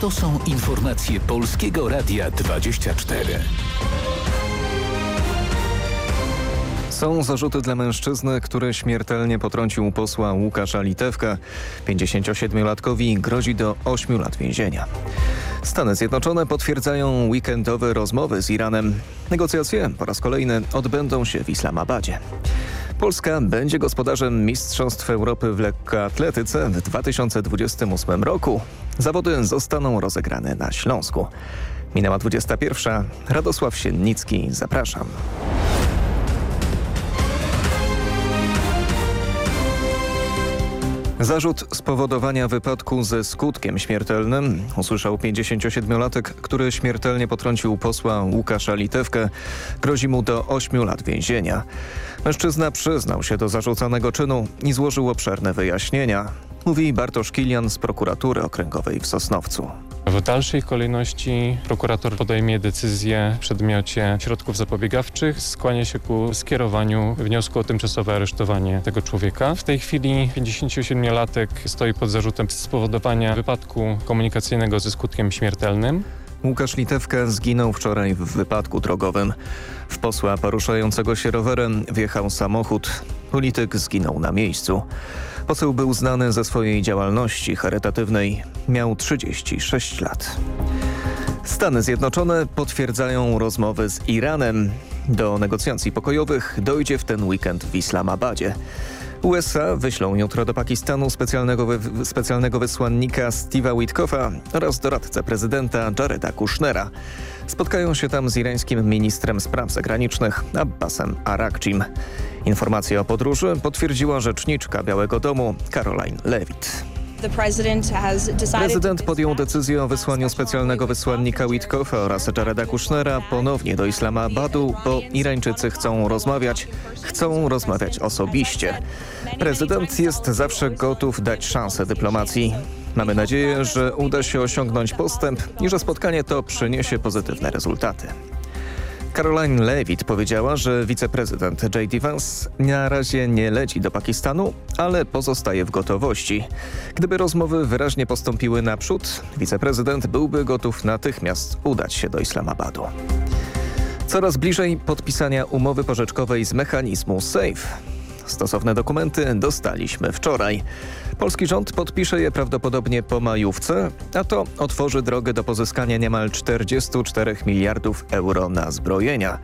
To są informacje Polskiego Radia 24. Są zarzuty dla mężczyzny, który śmiertelnie potrącił posła Łukasza Litewka. 57-latkowi grozi do 8 lat więzienia. Stany Zjednoczone potwierdzają weekendowe rozmowy z Iranem. Negocjacje po raz kolejny odbędą się w Islamabadzie. Polska będzie gospodarzem Mistrzostw Europy w lekkoatletyce w 2028 roku. Zawody zostaną rozegrane na Śląsku. Minęła 21. Radosław Siennicki. Zapraszam. Zarzut spowodowania wypadku ze skutkiem śmiertelnym usłyszał 57-latek, który śmiertelnie potrącił posła Łukasza Litewkę. Grozi mu do 8 lat więzienia. Mężczyzna przyznał się do zarzucanego czynu i złożył obszerne wyjaśnienia. Mówi Bartosz Kilian z prokuratury okręgowej w Sosnowcu. W dalszej kolejności prokurator podejmie decyzję w przedmiocie środków zapobiegawczych, skłania się ku skierowaniu wniosku o tymczasowe aresztowanie tego człowieka. W tej chwili 57-latek stoi pod zarzutem spowodowania wypadku komunikacyjnego ze skutkiem śmiertelnym. Łukasz Litewka zginął wczoraj w wypadku drogowym. W posła poruszającego się rowerem wjechał samochód. Polityk zginął na miejscu. Poseł był znany ze swojej działalności charytatywnej. Miał 36 lat. Stany Zjednoczone potwierdzają rozmowy z Iranem. Do negocjacji pokojowych dojdzie w ten weekend w Islamabadzie. USA wyślą jutro do Pakistanu specjalnego, wy specjalnego wysłannika Steve'a Witkoffa oraz doradcę prezydenta Jareda Kushnera. Spotkają się tam z irańskim ministrem spraw zagranicznych Abbasem Arakcim. Informację o podróży potwierdziła rzeczniczka Białego Domu Caroline Levitt. Prezydent podjął decyzję o wysłaniu specjalnego wysłannika Witkoffa oraz Jareda Kushnera ponownie do Islamabadu, bo Irańczycy chcą rozmawiać, chcą rozmawiać osobiście. Prezydent jest zawsze gotów dać szansę dyplomacji. Mamy nadzieję, że uda się osiągnąć postęp i że spotkanie to przyniesie pozytywne rezultaty. Caroline Levitt powiedziała, że wiceprezydent J.D. Vance na razie nie leci do Pakistanu, ale pozostaje w gotowości. Gdyby rozmowy wyraźnie postąpiły naprzód, wiceprezydent byłby gotów natychmiast udać się do Islamabadu. Coraz bliżej podpisania umowy pożyczkowej z mechanizmu SAFE. Stosowne dokumenty dostaliśmy wczoraj. Polski rząd podpisze je prawdopodobnie po majówce, a to otworzy drogę do pozyskania niemal 44 miliardów euro na zbrojenia.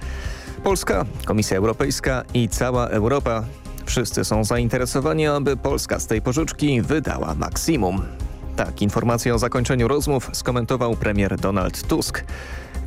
Polska, Komisja Europejska i cała Europa wszyscy są zainteresowani, aby Polska z tej pożyczki wydała maksimum. Tak, informację o zakończeniu rozmów skomentował premier Donald Tusk.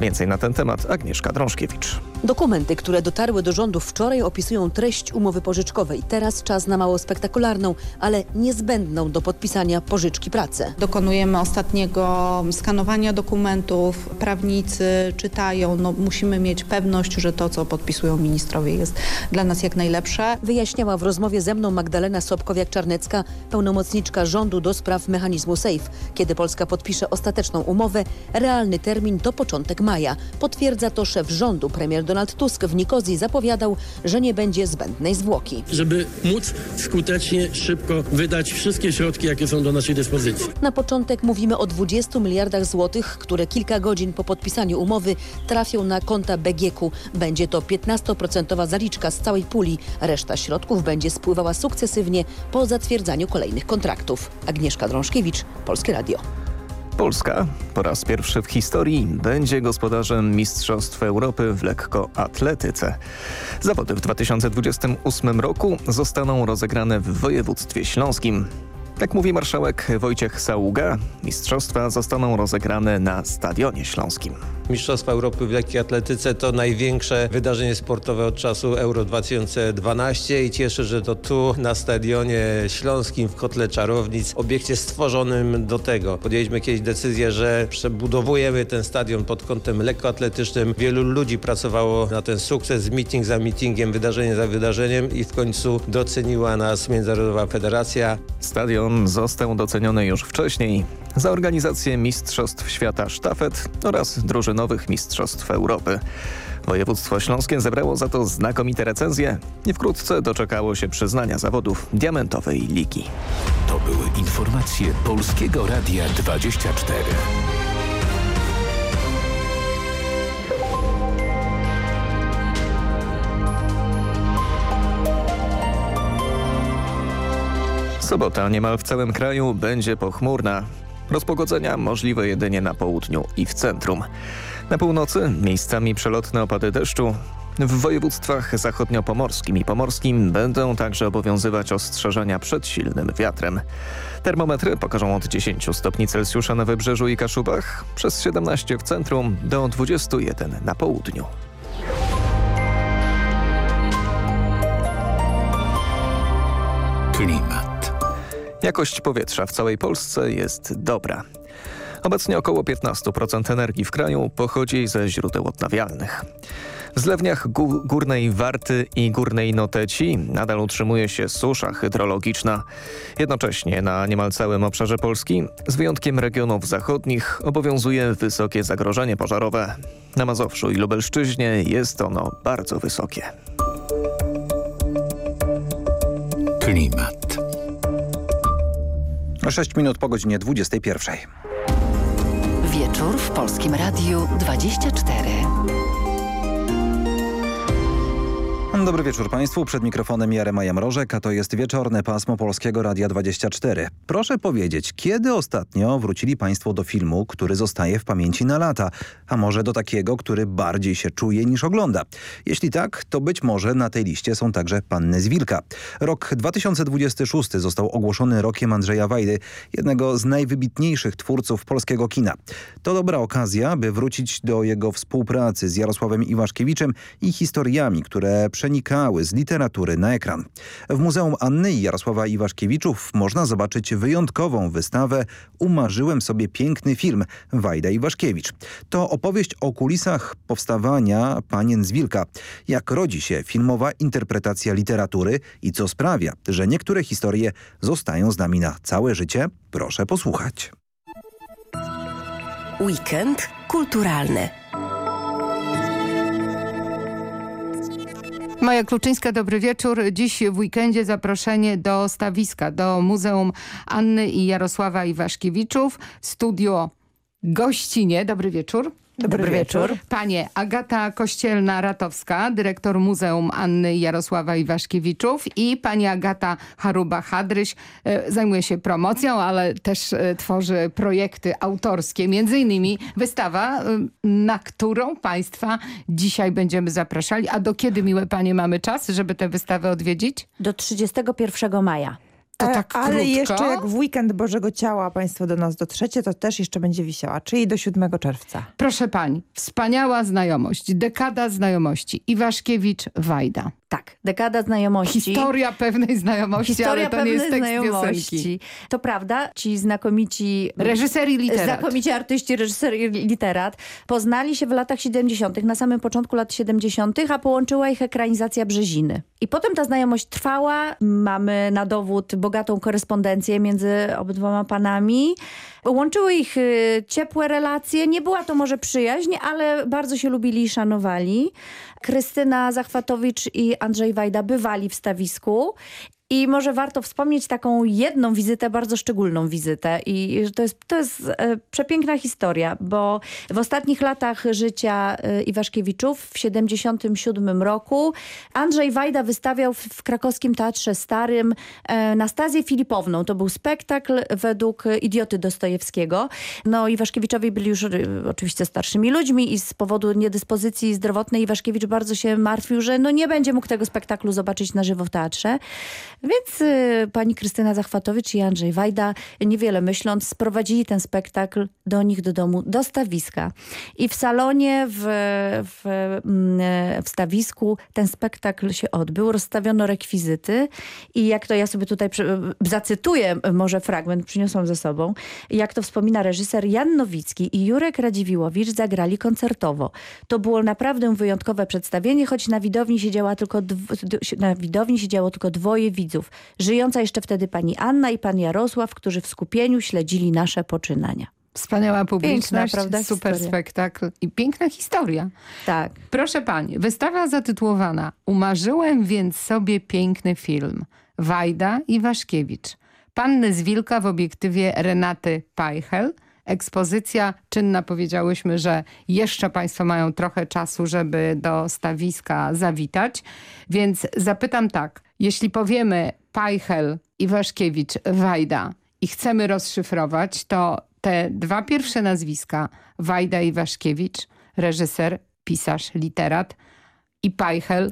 Więcej na ten temat Agnieszka Drążkiewicz. Dokumenty, które dotarły do rządu wczoraj opisują treść umowy pożyczkowej. Teraz czas na mało spektakularną, ale niezbędną do podpisania pożyczki pracę. Dokonujemy ostatniego skanowania dokumentów, prawnicy czytają, no musimy mieć pewność, że to, co podpisują ministrowie jest dla nas jak najlepsze. Wyjaśniała w rozmowie ze mną Magdalena Sobkowiak-Czarnecka, pełnomocniczka rządu do spraw mechanizmu SAFE. Kiedy Polska podpisze ostateczną umowę, realny termin to początek maja. Potwierdza to szef rządu, premier Donald Tusk w Nikozji zapowiadał, że nie będzie zbędnej zwłoki. Żeby móc skutecznie, szybko wydać wszystkie środki, jakie są do naszej dyspozycji. Na początek mówimy o 20 miliardach złotych, które kilka godzin po podpisaniu umowy trafią na konta BGK. Będzie to 15% zaliczka z całej puli. Reszta środków będzie spływała sukcesywnie po zatwierdzaniu kolejnych kontraktów. Agnieszka Drążkiewicz, Polskie Radio. Polska po raz pierwszy w historii będzie gospodarzem Mistrzostw Europy w lekkoatletyce. Zawody w 2028 roku zostaną rozegrane w województwie śląskim. Jak mówi marszałek Wojciech Saługa, mistrzostwa zostaną rozegrane na Stadionie Śląskim. Mistrzostwa Europy w lekkiej atletyce to największe wydarzenie sportowe od czasu Euro 2012 i cieszę, że to tu na Stadionie Śląskim w Kotle Czarownic, obiekcie stworzonym do tego. Podjęliśmy kiedyś decyzję, że przebudowujemy ten stadion pod kątem lekkoatletycznym. Wielu ludzi pracowało na ten sukces, meeting za meetingiem, wydarzenie za wydarzeniem i w końcu doceniła nas Międzynarodowa Federacja. Stadion region został doceniony już wcześniej za organizację Mistrzostw Świata Sztafet oraz drużynowych Mistrzostw Europy. Województwo Śląskie zebrało za to znakomite recenzje i wkrótce doczekało się przyznania zawodów Diamentowej Ligi. To były informacje Polskiego Radia 24. Sobota niemal w całym kraju będzie pochmurna. Rozpogodzenia możliwe jedynie na południu i w centrum. Na północy miejscami przelotne opady deszczu. W województwach zachodniopomorskim i pomorskim będą także obowiązywać ostrzeżenia przed silnym wiatrem. Termometry pokażą od 10 stopni Celsjusza na Wybrzeżu i Kaszubach, przez 17 w centrum do 21 na południu. Klimat. Jakość powietrza w całej Polsce jest dobra. Obecnie około 15% energii w kraju pochodzi ze źródeł odnawialnych. W zlewniach gó Górnej Warty i Górnej Noteci nadal utrzymuje się susza hydrologiczna. Jednocześnie na niemal całym obszarze Polski, z wyjątkiem regionów zachodnich, obowiązuje wysokie zagrożenie pożarowe. Na Mazowszu i Lubelszczyźnie jest ono bardzo wysokie. Klimat. 6 minut po godzinie 21. Wieczór w Polskim Radiu 24. Dobry wieczór Państwu. Przed mikrofonem Jarema Mrożek, a to jest wieczorne pasmo Polskiego Radia 24. Proszę powiedzieć, kiedy ostatnio wrócili Państwo do filmu, który zostaje w pamięci na lata? A może do takiego, który bardziej się czuje niż ogląda? Jeśli tak, to być może na tej liście są także Panny z Wilka. Rok 2026 został ogłoszony rokiem Andrzeja Wajdy, jednego z najwybitniejszych twórców polskiego kina. To dobra okazja, by wrócić do jego współpracy z Jarosławem Iwaszkiewiczem i historiami, które przenikały z literatury na ekran. W Muzeum Anny i Jarosława Iwaszkiewiczów można zobaczyć wyjątkową wystawę Umarzyłem sobie piękny film Wajda Iwaszkiewicz. To opowieść o kulisach powstawania Panien z Wilka. Jak rodzi się filmowa interpretacja literatury i co sprawia, że niektóre historie zostają z nami na całe życie? Proszę posłuchać. Weekend kulturalny. Maja Kluczyńska, dobry wieczór. Dziś w weekendzie zaproszenie do stawiska, do Muzeum Anny i Jarosława Iwaszkiewiczów. Studio Gościnie. Dobry wieczór. Dobry, Dobry wieczór. wieczór. Panie Agata Kościelna-Ratowska, dyrektor Muzeum Anny i Jarosława Iwaszkiewiczów i pani Agata Haruba-Hadryś e, zajmuje się promocją, ale też e, tworzy projekty autorskie. Między innymi wystawa, e, na którą państwa dzisiaj będziemy zapraszali. A do kiedy, miłe panie, mamy czas, żeby tę wystawę odwiedzić? Do 31 maja. To tak Ale krótko? jeszcze jak w weekend Bożego Ciała państwo do nas dotrzecie, to też jeszcze będzie wisiała, czyli do 7 czerwca. Proszę pani, wspaniała znajomość, dekada znajomości. Iwaszkiewicz-Wajda. Tak, dekada znajomości. Historia pewnej znajomości, Historia ale to nie jest tekst znajomości. piosenki. To prawda, ci znakomici... Reżyser i literat. Znakomici artyści, reżyser i literat poznali się w latach 70., na samym początku lat 70., a połączyła ich ekranizacja Brzeziny. I potem ta znajomość trwała. Mamy na dowód bogatą korespondencję między obydwoma panami. Łączyły ich y, ciepłe relacje. Nie była to może przyjaźń, ale bardzo się lubili i szanowali. Krystyna Zachwatowicz i Andrzej Wajda bywali w stawisku. I może warto wspomnieć taką jedną wizytę, bardzo szczególną wizytę. I to jest, to jest e, przepiękna historia, bo w ostatnich latach życia e, Iwaszkiewiczów w 77 roku Andrzej Wajda wystawiał w, w krakowskim Teatrze Starym e, Nastazję Filipowną. To był spektakl według Idioty Dostojewskiego. No Iwaszkiewiczowi byli już oczywiście starszymi ludźmi i z powodu niedyspozycji zdrowotnej Iwaszkiewicz bardzo się martwił, że no nie będzie mógł tego spektaklu zobaczyć na żywo w teatrze. Więc y, pani Krystyna Zachwatowicz i Andrzej Wajda, niewiele myśląc, sprowadzili ten spektakl do nich do domu, do stawiska. I w salonie, w, w, mm, w stawisku ten spektakl się odbył. Rozstawiono rekwizyty i jak to ja sobie tutaj przy, zacytuję może fragment, przyniosłam ze sobą. Jak to wspomina reżyser Jan Nowicki i Jurek Radziwiłowicz zagrali koncertowo. To było naprawdę wyjątkowe przedstawienie, choć na widowni siedziała tylko, na widowni siedziało tylko dwoje widzów widzów. Żyjąca jeszcze wtedy pani Anna i pan Jarosław, którzy w skupieniu śledzili nasze poczynania. Wspaniała publiczność, Piękna, prawda, super historia. spektakl i piękna historia. Tak. Proszę pani, wystawa zatytułowana Umarzyłem więc sobie piękny film. Wajda i Waszkiewicz. Panny z Wilka w obiektywie Renaty Pajchel. Ekspozycja czynna, powiedziałyśmy, że jeszcze państwo mają trochę czasu, żeby do stawiska zawitać. Więc zapytam tak, jeśli powiemy Pajchel i Waszkiewicz, Wajda i chcemy rozszyfrować, to te dwa pierwsze nazwiska, Wajda i Waszkiewicz, reżyser, pisarz, literat i Pajchel,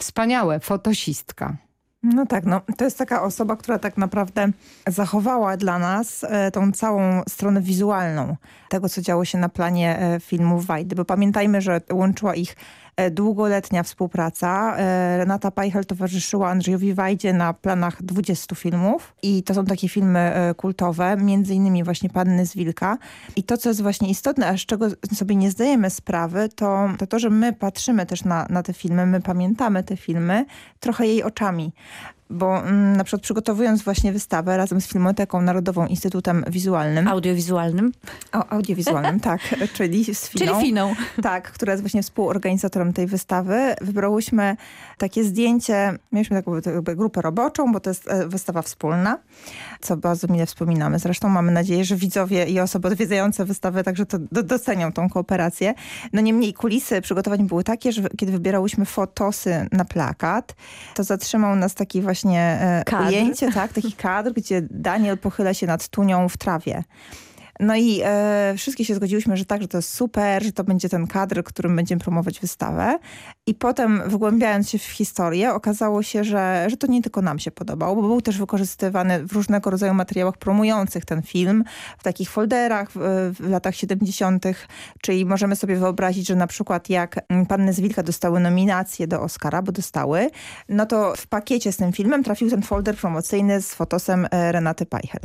wspaniałe, fotosistka. No tak, no to jest taka osoba, która tak naprawdę zachowała dla nas e, tą całą stronę wizualną tego, co działo się na planie e, filmu Wajdy, bo pamiętajmy, że łączyła ich długoletnia współpraca. E, Renata Pajchel towarzyszyła Andrzejowi Wajdzie na planach 20 filmów i to są takie filmy e, kultowe, między innymi właśnie Panny z Wilka. I to, co jest właśnie istotne, a z czego sobie nie zdajemy sprawy, to to, to że my patrzymy też na, na te filmy, my pamiętamy te filmy trochę jej oczami. Bo mm, na przykład przygotowując właśnie wystawę razem z Filmoteką Narodową Instytutem Wizualnym. Audiowizualnym. O, audiowizualnym, tak. Czyli z Finą. Czyli Finą. Tak, która jest właśnie współorganizatorem tej wystawy. Wybrałyśmy takie zdjęcie, mieliśmy taką grupę roboczą, bo to jest e, wystawa wspólna, co bardzo mile wspominamy. Zresztą mamy nadzieję, że widzowie i osoby odwiedzające wystawę także to do, docenią tą kooperację. No niemniej kulisy przygotowań były takie, że kiedy wybierałyśmy fotosy na plakat, to zatrzymał nas taki właśnie e, Kadr. ujęcie, tak, taki kadr, gdzie Daniel pochyla się nad tunią w trawie. No i e, wszystkie się zgodziłyśmy, że tak, że to jest super, że to będzie ten kadr, którym będziemy promować wystawę. I potem wgłębiając się w historię, okazało się, że, że to nie tylko nam się podobało, bo był też wykorzystywany w różnego rodzaju materiałach promujących ten film, w takich folderach w, w latach 70., czyli możemy sobie wyobrazić, że na przykład jak Panny z Wilka dostały nominację do Oscara, bo dostały, no to w pakiecie z tym filmem trafił ten folder promocyjny z fotosem e, Renaty Pajchel.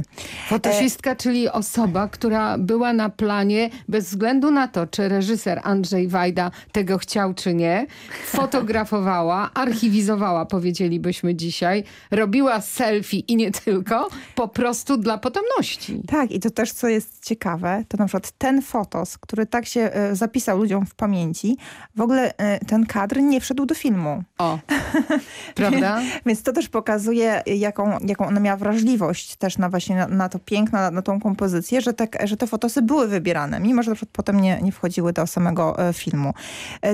Fotosistka, czyli osoba, która była na planie bez względu na to, czy reżyser Andrzej Wajda tego chciał, czy nie, fotografowała, archiwizowała, powiedzielibyśmy dzisiaj, robiła selfie i nie tylko, po prostu dla potomności. Tak, i to też, co jest ciekawe, to na przykład ten fotos, który tak się e, zapisał ludziom w pamięci, w ogóle e, ten kadr nie wszedł do filmu. O, prawda? Więc to też pokazuje, jaką, jaką ona miała wrażliwość też na właśnie na, na to piękno, na, na tą kompozycję, że, tak, że te fotosy były wybierane, mimo że na przykład potem nie, nie wchodziły do samego e, filmu.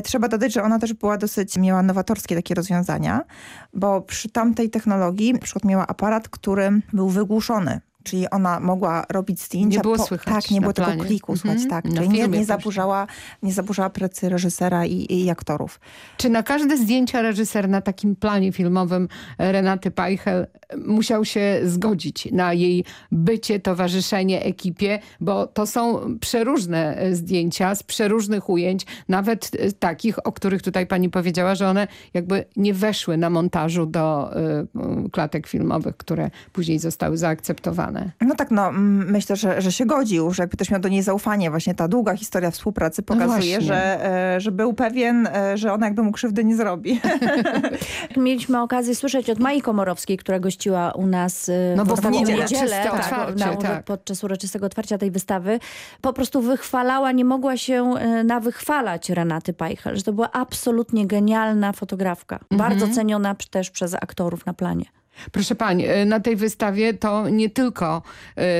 Trzeba dodać, że ona też była dosyć, miała nowatorskie takie rozwiązania, bo przy tamtej technologii na przykład miała aparat, który był wygłuszony. Czyli ona mogła robić zdjęcia. Nie było po, słychać Tak, nie było planie. tego kliku Mhm. słychać, tak. Na Czyli nie, nie, zaburzała, nie zaburzała pracy reżysera i, i aktorów. Czy na każde zdjęcia reżyser na takim planie filmowym Renaty Pajchel musiał się zgodzić na jej bycie, towarzyszenie ekipie, bo to są przeróżne e, zdjęcia z przeróżnych ujęć, nawet e, takich, o których tutaj pani powiedziała, że one jakby nie weszły na montażu do y, klatek filmowych, które później zostały zaakceptowane. No tak, no myślę, że, że się godził, że jakby też miał do niej zaufanie. Właśnie ta długa historia współpracy No pokazuje, właśnie. że, e, że był pewien, e, że ona jakby mu krzywdy nie zrobi. Mieliśmy okazję słyszeć od Mai Komorowskiej, która gościła u nas y, No bo w w niedzielę. niedzielę tak, otwarcie, na, tak. podczas uroczystego otwarcia tej wystawy. Po prostu wychwalała, nie mogła się y, nawychwalać Renaty Pajchel, że to była absolutnie genialna fotografka. Mhm. Bardzo ceniona też przez aktorów na planie. Proszę pani, y, na tej wystawie to nie tylko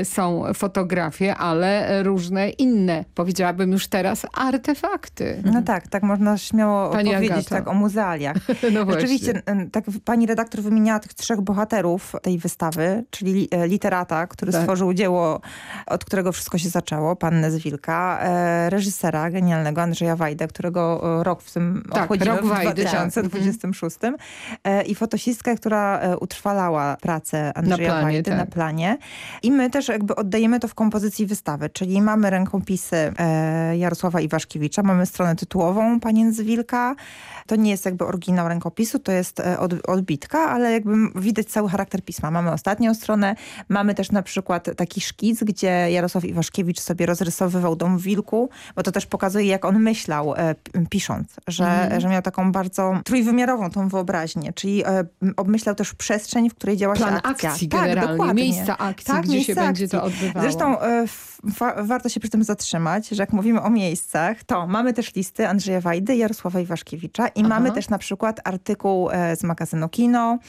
y, są fotografie, ale różne inne, powiedziałabym już teraz, artefakty. No tak, tak można śmiało Pani powiedzieć Agato. tak o muzealiach. No. Rzeczywiście, tak pani redaktor wymieniała tych trzech bohaterów tej wystawy, czyli li- e, literata, który Tak. stworzył dzieło, od którego wszystko się zaczęło, Pannę z Wilka, e, reżysera genialnego Andrzeja Wajdę, którego e, rok w tym Tak, obchodzimy rok w Wajdy, tak. 2026 e, i fotosistka, która e, pracę Andrzeja planie, Wajdy tak. na planie. I my też jakby oddajemy to w kompozycji wystawy, czyli mamy rękopisy e, Jarosława Iwaszkiewicza, mamy stronę tytułową Panien z Wilka. To nie jest jakby oryginał rękopisu, to jest e, od, odbitka, ale jakby widać cały charakter pisma. Mamy ostatnią stronę, mamy też na przykład taki szkic, gdzie Jarosław Iwaszkiewicz sobie rozrysowywał dom w Wilku, bo to też pokazuje, jak on myślał e, pisząc, że, Mhm. że miał taką bardzo trójwymiarową tą wyobraźnię, czyli e, obmyślał też przestrzeń w której działa Plan się akcja. akcji tak, generalnie, dokładnie. miejsca akcji, tak, gdzie się miejsca będzie to akcji. odbywało. Zresztą f- wa- warto się przy tym zatrzymać, że jak mówimy o miejscach, to mamy też listy Andrzeja Wajdy, Jarosława Iwaszkiewicza i Aha. mamy też na przykład artykuł e, z magazynu Kino.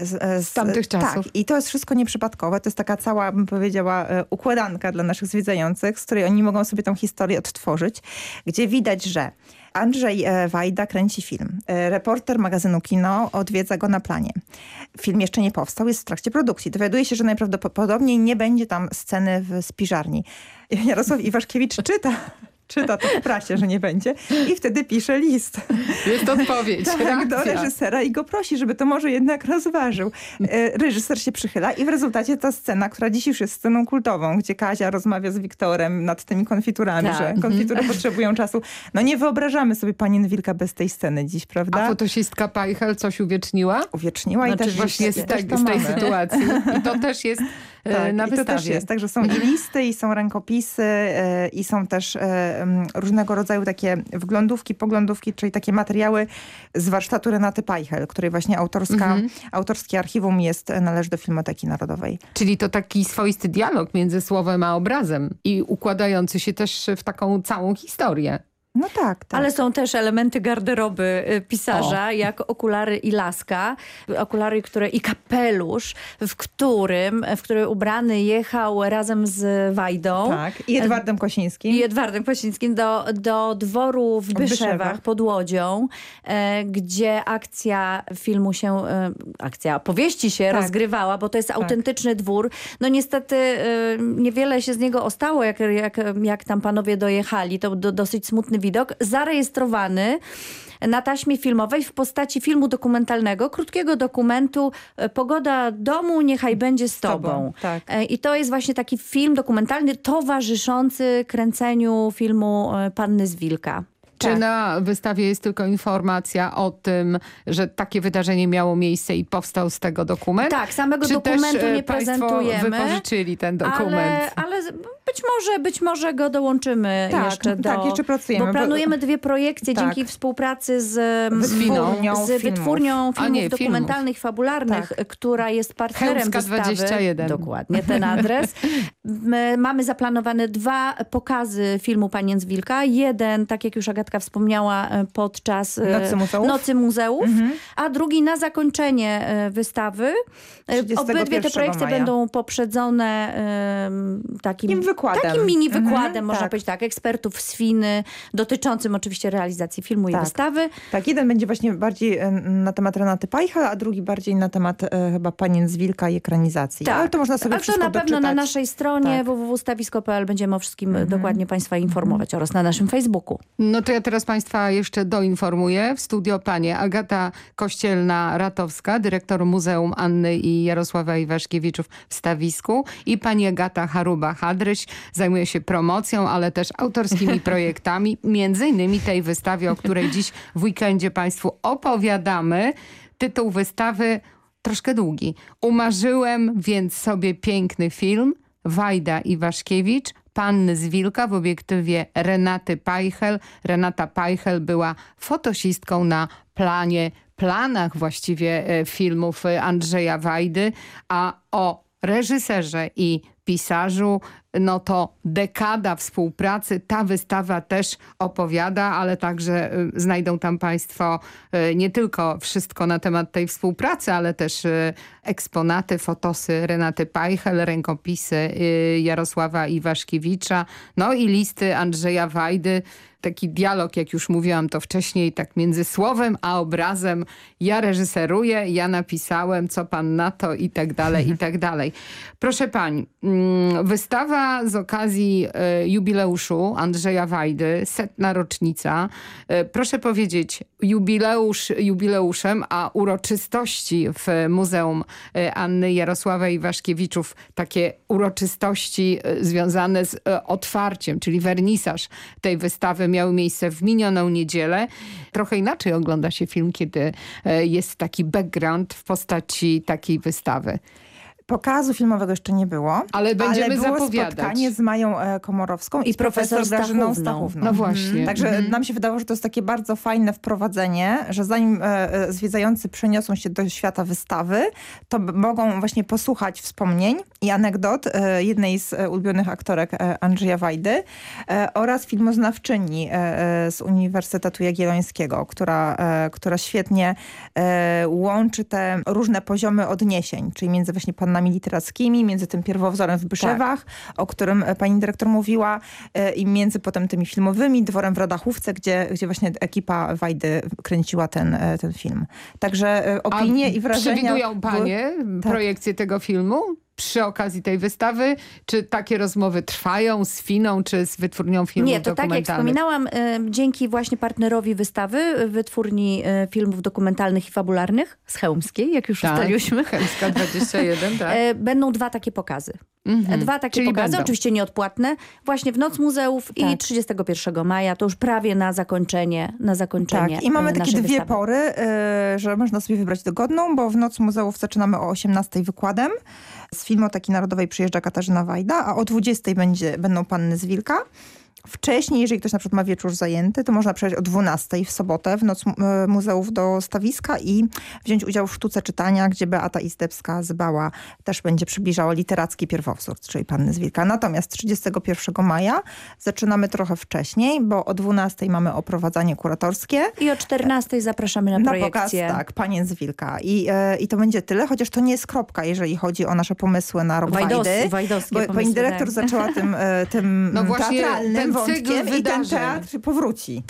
Z, e, z tamtych czasów. Tak, i to jest wszystko nieprzypadkowe. To jest taka cała, bym powiedziała, e, układanka dla naszych zwiedzających, z której oni mogą sobie tą historię odtworzyć, gdzie widać, że Andrzej e, Wajda kręci film. Reporter magazynu Kino odwiedza go na planie. Film jeszcze nie powstał, jest w trakcie produkcji. Dowiaduje się, że najprawdopodobniej nie będzie tam sceny w spiżarni. Jarosław Iwaszkiewicz czyta czyta to w prasie, że nie będzie i wtedy pisze list. Jest odpowiedź, tak, do reakcja. reżysera i go prosi, żeby to może jednak rozważył. E, Reżyser się przychyla i w rezultacie ta scena, która dziś już jest sceną kultową, gdzie Kazia rozmawia z Wiktorem nad tymi konfiturami, Tak. że konfitury potrzebują czasu. No nie wyobrażamy sobie Panien Wilka bez tej sceny dziś, prawda? A fotosistka Pajchel coś uwieczniła? Uwieczniła i Znaczy też właśnie z, to z tej sytuacji. I to też jest Tak, na i to wystawie. też jest. Także są i listy, i są rękopisy, e, i są też e, różnego rodzaju takie wglądówki, poglądówki, czyli takie materiały z warsztatu Renaty Pajchel, której właśnie autorska, Mhm. autorskie archiwum jest, należy do Filmoteki Narodowej. Czyli to taki swoisty dialog między słowem a obrazem i układający się też w taką całą historię. No tak, tak. Ale są też elementy garderoby y, pisarza, jak okulary i laska. Okulary, które i kapelusz, w którym, w który ubrany jechał razem z Wajdą. Tak, i Edwardem Kosińskim. I Edwardem Kosińskim do, do dworu w Byszewach, pod Łodzią, e, gdzie akcja filmu się, e, akcja opowieści się Tak. rozgrywała, bo to jest autentyczny dwór. No niestety e, niewiele się z niego ostało, jak, jak, jak tam panowie dojechali. To do, dosyć smutny widok. Zarejestrowany na taśmie filmowej w postaci filmu dokumentalnego, krótkiego dokumentu e, Pogoda domu, niechaj będzie z tobą. tobą, tak. E, I to jest właśnie taki film dokumentalny towarzyszący kręceniu filmu e, Panny z Wilka. Czy Tak. na wystawie jest tylko informacja o tym, że takie wydarzenie miało miejsce i powstał z tego dokument? Tak, samego Czy dokumentu też, nie prezentujemy. wypożyczyli ten dokument? Ale, ale być może, być może go dołączymy Tak, jeszcze do... tak, jeszcze pracujemy, Bo planujemy dwie projekcje Tak. dzięki współpracy z, Wytwórnią z filmów. wytwórnią filmów nie, dokumentalnych, fabularnych, Tak. która jest partnerem Chełmska wystawy. 21. Dokładnie, ten adres. My mamy zaplanowane dwa pokazy filmu Panien z Wilka. Jeden, tak jak już Agatka wspomniała, e, podczas e, Nocy Muzeów. Nocy muzeów a drugi na zakończenie e, wystawy. 31 Obydwie te projekty maja. będą poprzedzone Takim wykładem. takim mini Mhm, wykładem, można tak. powiedzieć tak, ekspertów z Finy, dotyczącym oczywiście realizacji filmu i Tak. wystawy. Tak, jeden będzie właśnie bardziej e, na temat Renaty Pajchel, a drugi bardziej na temat e, chyba Panien z Wilka i ekranizacji. Ale to można sobie Tak. Ale to wszystko na pewno doczytać. na naszej stronie Tak. Mhm. www.stawisko.pl będziemy o wszystkim dokładnie Państwa informować oraz na naszym Facebooku. No to ja teraz Państwa jeszcze doinformuję. W studio panie Agata Kościelna-Ratowska, dyrektor Muzeum Anny i Jarosława Iwaszkiewiczów w Stawisku i pani Agata Haruba-Hadryś zajmuje się promocją, ale też autorskimi projektami, między innymi tej wystawie, o której dziś w weekendzie Państwu opowiadamy. Tytuł wystawy troszkę długi. Umarzyłem więc sobie piękny film. Wajda Iwaszkiewicz, Panny z Wilka w obiektywie Renaty Pajchel. Renata Pajchel była fotosistką na planie, planach właściwie e, filmów e, Andrzeja Wajdy, a o reżyserze i pisarzu, no to dekada współpracy. Ta wystawa też opowiada, ale także y, znajdą tam Państwo y, nie tylko wszystko na temat tej współpracy, ale też y, eksponaty, fotosy Renaty Pajchel, rękopisy Jarosława Iwaszkiewicza, no i listy Andrzeja Wajdy. Taki dialog, jak już mówiłam to wcześniej, tak między słowem a obrazem. Ja reżyseruję, ja napisałem, co pan na to i tak dalej, i tak dalej. Proszę pani, mm, z okazji e, jubileuszu Andrzeja Wajdy, setna rocznica. E, Proszę powiedzieć, jubileusz jubileuszem, a uroczystości w Muzeum e, Anny Jarosława Iwaszkiewiczów, takie uroczystości związane z otwarciem, czyli wernisaż tej wystawy miały miejsce w minioną niedzielę. Trochę inaczej ogląda się film, kiedy jest taki background w postaci takiej wystawy. Pokazu filmowego jeszcze nie było. Ale będziemy ale było zapowiadać. spotkanie z Mają e, Komorowską i, I z profesor, Grażyną Stachówną. Stachówną. No właśnie. Także Mhm. nam się wydawało, że to jest takie bardzo fajne wprowadzenie, że zanim e, e, zwiedzający przeniosą się do świata wystawy, to mogą właśnie posłuchać wspomnień i anegdot e, jednej z e, ulubionych aktorek e, Andrzeja Wajdy e, oraz filmoznawczyni e, e, z Uniwersytetu Jagiellońskiego, która, e, która świetnie e, łączy te różne poziomy odniesień, czyli między właśnie panami literackimi, między tym pierwowzorem w Byszewach, o którym e, pani dyrektor mówiła e, i między potem tymi filmowymi, dworem w Radachówce, gdzie, gdzie właśnie ekipa Wajdy kręciła ten, e, ten film. Także opinie A i wrażenia... Przewidują były- panie Tak. projekcję tego filmu? Przy okazji tej wystawy, czy takie rozmowy trwają z Finą, czy z wytwórnią filmów Nie, to tak jak wspominałam, dzięki właśnie partnerowi wystawy, y, wytwórni y, filmów dokumentalnych i fabularnych z Chełmskiej, jak już Tak, ustaliłyśmy, Chemska 21, tak. e, będą dwa takie pokazy. Mhm. Dwa takie Czyli pokazy, będą. oczywiście nieodpłatne, właśnie w Noc Muzeów i Tak. 31 maja, to już prawie na zakończenie, na zakończenie Tak, i mamy e, takie dwie wystawy. pory, y, że można sobie wybrać dogodną, bo w Noc Muzeów zaczynamy o 18 wykładem. Z Filmoteki Narodowej przyjeżdża Katarzyna Wajda, a o 20 będzie, będą Panny z Wilka. Wcześniej, jeżeli ktoś na przykład ma wieczór zajęty, to można przyjechać o 12 w sobotę w Noc e, Muzeów do Stawiska i wziąć udział w sztuce czytania, gdzie Beata Izdebska z Bała też będzie przybliżała literacki pierwowzór, czyli Panny z Wilka. Natomiast 31 maja zaczynamy trochę wcześniej, bo o 12 mamy oprowadzanie kuratorskie. I o 14 zapraszamy na, Na projekcję. pokaz, tak, Panien z Wilka. I, e, I to będzie tyle, chociaż to nie jest kropka, jeżeli chodzi o nasze pomysły na rok Wajdos, Wajdy. wajdowskie Bo pomysły, pani dyrektor tak. zaczęła tym, e, tym No właśnie teatralnym wątkiem i ten teatr powróci.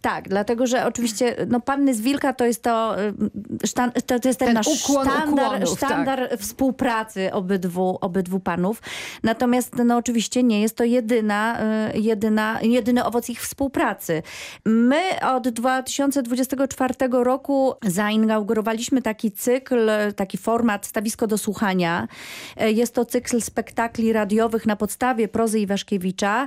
Tak, dlatego, że oczywiście no, Panny z Wilka to jest to, y, sztan, to, to jest ten, Ten nasz ukłon sztandar, ukłonów, sztandar współpracy obydwu, obydwu panów. Natomiast no, oczywiście nie jest to jedyna, y, jedyna, jedyny owoc ich współpracy. My od 2024 roku zainaugurowaliśmy taki cykl, taki format Stawisko do słuchania. E, Jest to cykl spektakli radiowych na podstawie prozy Iwaszkiewicza,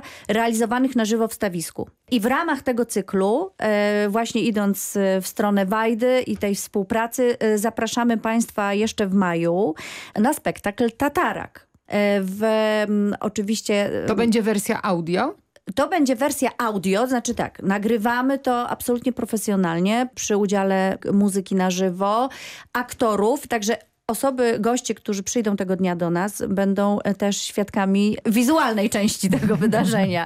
realizowanych na żywo w stawisku. I w ramach tego cyklu, e, właśnie idąc e, w stronę Wajdy i tej współpracy, e, zapraszamy Państwa jeszcze w maju na spektakl Tatarak. W, oczywiście... To będzie wersja audio? To będzie wersja audio, znaczy tak, nagrywamy to absolutnie profesjonalnie przy udziale muzyki na żywo, aktorów, także osoby, goście, którzy przyjdą tego dnia do nas, będą e, też świadkami wizualnej części tego wydarzenia.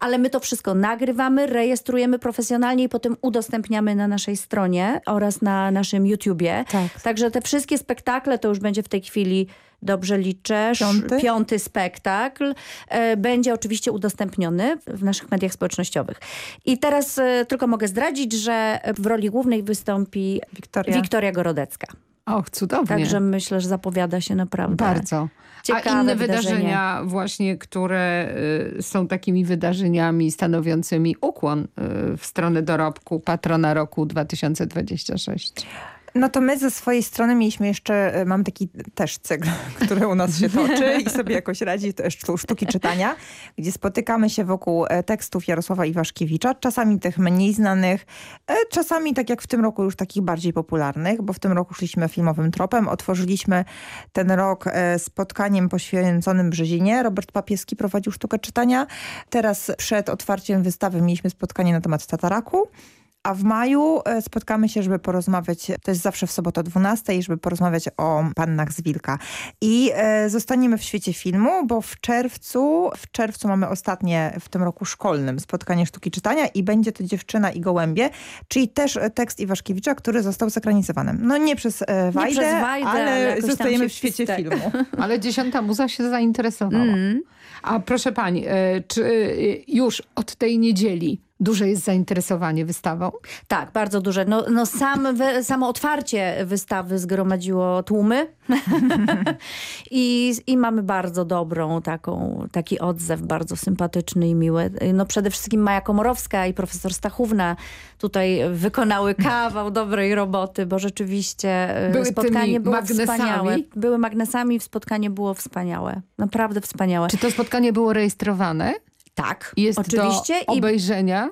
Ale my to wszystko nagrywamy, rejestrujemy profesjonalnie i potem udostępniamy na naszej stronie oraz na naszym YouTubie. Tak. Także te wszystkie spektakle to już będzie w tej chwili Dobrze liczę. Piąty? Piąty spektakl e, będzie oczywiście udostępniony w naszych mediach społecznościowych. I teraz e, tylko mogę zdradzić, że w roli głównej wystąpi Wiktoria. Wiktoria Gorodecka. Och, cudownie. Także myślę, że zapowiada się naprawdę Bardzo. ciekawe A inne wydarzenie. wydarzenia właśnie, które y, są takimi wydarzeniami stanowiącymi ukłon y, w stronę dorobku patrona roku 2026. No to my ze swojej strony mieliśmy jeszcze, e, mam taki też cykl, który u nas się toczy i sobie jakoś radzi, to jest sztu- sztuki czytania, gdzie spotykamy się wokół e, tekstów Jarosława Iwaszkiewicza, czasami tych mniej znanych, e, czasami tak jak w tym roku już takich bardziej popularnych, bo w tym roku szliśmy filmowym tropem, otworzyliśmy ten rok spotkaniem poświęconym Brzezinie. Robert Papieski prowadził sztukę czytania. Teraz przed otwarciem wystawy mieliśmy spotkanie na temat Tataraku. A w maju e, spotkamy się, żeby porozmawiać, to jest zawsze w sobotę o 12, żeby porozmawiać o Pannach z Wilka. I e, zostaniemy w świecie filmu, bo w czerwcu, w czerwcu mamy ostatnie w tym roku szkolnym spotkanie sztuki czytania i będzie to Dziewczyna i Gołębie, czyli też e, tekst Iwaszkiewicza, który został zakranizowany. No nie przez e, Wajdę, przez Wajdę, ale ale, zostajemy w świecie wste- filmu. Ale dziesiąta muza się zainteresowała. Mm. A proszę pani, y, czy y, już od tej niedzieli duże jest zainteresowanie wystawą? Tak, bardzo duże. No, no sam, we, samo otwarcie wystawy zgromadziło tłumy I, i mamy bardzo dobrą taką, taki odzew, bardzo sympatyczny i miły. No przede wszystkim Maja Komorowska i profesor Stachówna tutaj wykonały kawał dobrej roboty, bo rzeczywiście e, Były spotkanie było magnesami? wspaniałe. Były magnesami, spotkanie było wspaniałe. Naprawdę wspaniałe. Czy to spotkanie było rejestrowane? Tak, Jest oczywiście. do obejrzenia?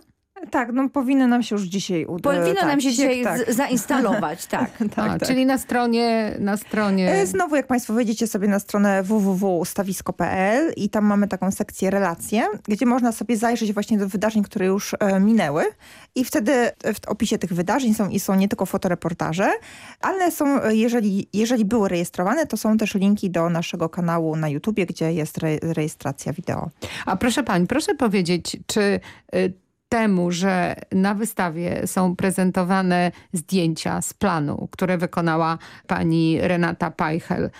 Tak, no powinno nam się już dzisiaj udać. Powinno tak, nam się dzisiaj tak. zainstalować, tak. tak, A, tak. Czyli na stronie, na stronie... E, znowu, jak Państwo wejdziecie sobie na stronę www.stawisko.pl i tam mamy taką sekcję relacje, gdzie można sobie zajrzeć właśnie do wydarzeń, które już e, minęły i wtedy w opisie tych wydarzeń są, i są nie tylko fotoreportaże, ale są, e, jeżeli, jeżeli były rejestrowane, to są też linki do naszego kanału na YouTubie, gdzie jest re, rejestracja wideo. A proszę Pani, proszę powiedzieć, czy... Y temu, że na wystawie są prezentowane zdjęcia z planu, które wykonała pani Renata Pajchel,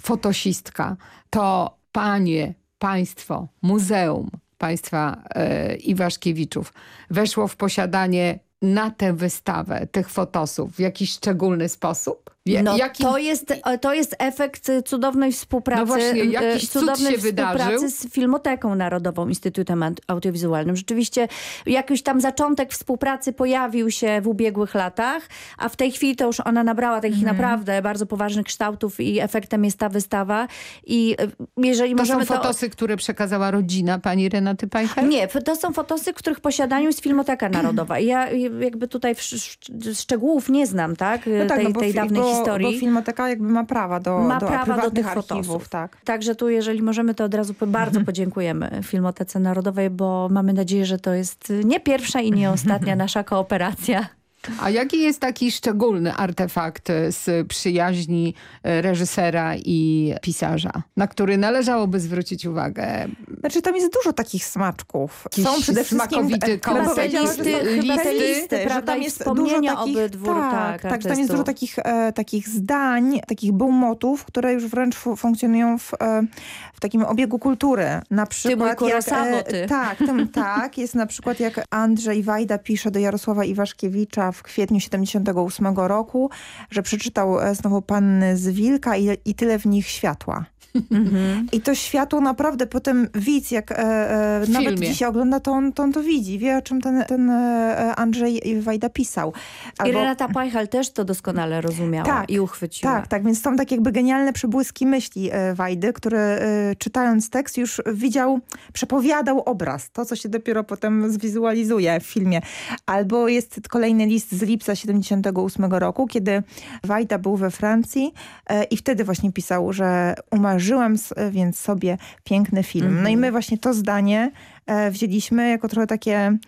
fotosistka, to panie, państwo, muzeum państwa e, Iwaszkiewiczów weszło w posiadanie na tę wystawę tych fotosów w jakiś szczególny sposób? No, to, jest, to jest efekt cudownej współpracy, no właśnie, jakiś cudownej współpracy wydarzył? z Filmoteką Narodową, Instytutem Audiowizualnym. Rzeczywiście jakiś tam zaczątek współpracy pojawił się w ubiegłych latach, a w tej chwili to już ona nabrała takich mm. naprawdę bardzo poważnych kształtów i efektem jest ta wystawa. I e, jeżeli to możemy są fotosy, to... które przekazała rodzina pani Renaty Pajcher? Nie, to są fotosy, których posiadaniu jest Filmoteka Narodowa. Ja jakby tutaj szczegółów nie znam, tak? No tak tej, no tej dawnej historii. Bo Filmoteka jakby ma prawa do, ma do prawa do tych archiwów, fotosów. Tak. Także tu, jeżeli możemy, to od razu bardzo mhm. podziękujemy Filmotece Narodowej, bo mamy nadzieję, że to jest nie pierwsza i nie ostatnia nasza kooperacja. A jaki jest taki szczególny artefakt z przyjaźni e, reżysera i pisarza, na który należałoby zwrócić uwagę? Znaczy tam jest dużo takich smaczków. Jakiś Są przede wszystkim smakowity koncept, listy, listy, listy, że tam jest dużo takich, obydwu, tak, tak, tak tam jest dużo takich, e, takich zdań, takich bułmotów, które już wręcz funkcjonują w, e, w takim obiegu kultury. Na przykład ty jak, e, ty. Tak, tam, tak, jest na przykład jak Andrzej Wajda pisze do Jarosława Iwaszkiewicza w kwietniu 78 roku, że przeczytał e, znowu Panny z Wilka i, i tyle w nich światła. Mhm. I to światło naprawdę potem widz, jak e, e, nawet dzisiaj ogląda, to on, to on to widzi. Wie, o czym ten, ten e, Andrzej Wajda pisał. Albo... I Renata Pajchal też to doskonale rozumiała tak, i uchwyciła. Tak, tak, więc są tak jakby genialne przebłyski myśli e, Wajdy, który e, czytając tekst już widział, przepowiadał obraz. To, co się dopiero potem zwizualizuje w filmie. Albo jest kolejny list z lipca 78 roku, kiedy Wajda był we Francji i wtedy właśnie pisał, że umarł Żyłem więc sobie piękny film. Mm -hmm. No i mhm. my właśnie to zdanie e, wzięliśmy jako trochę takie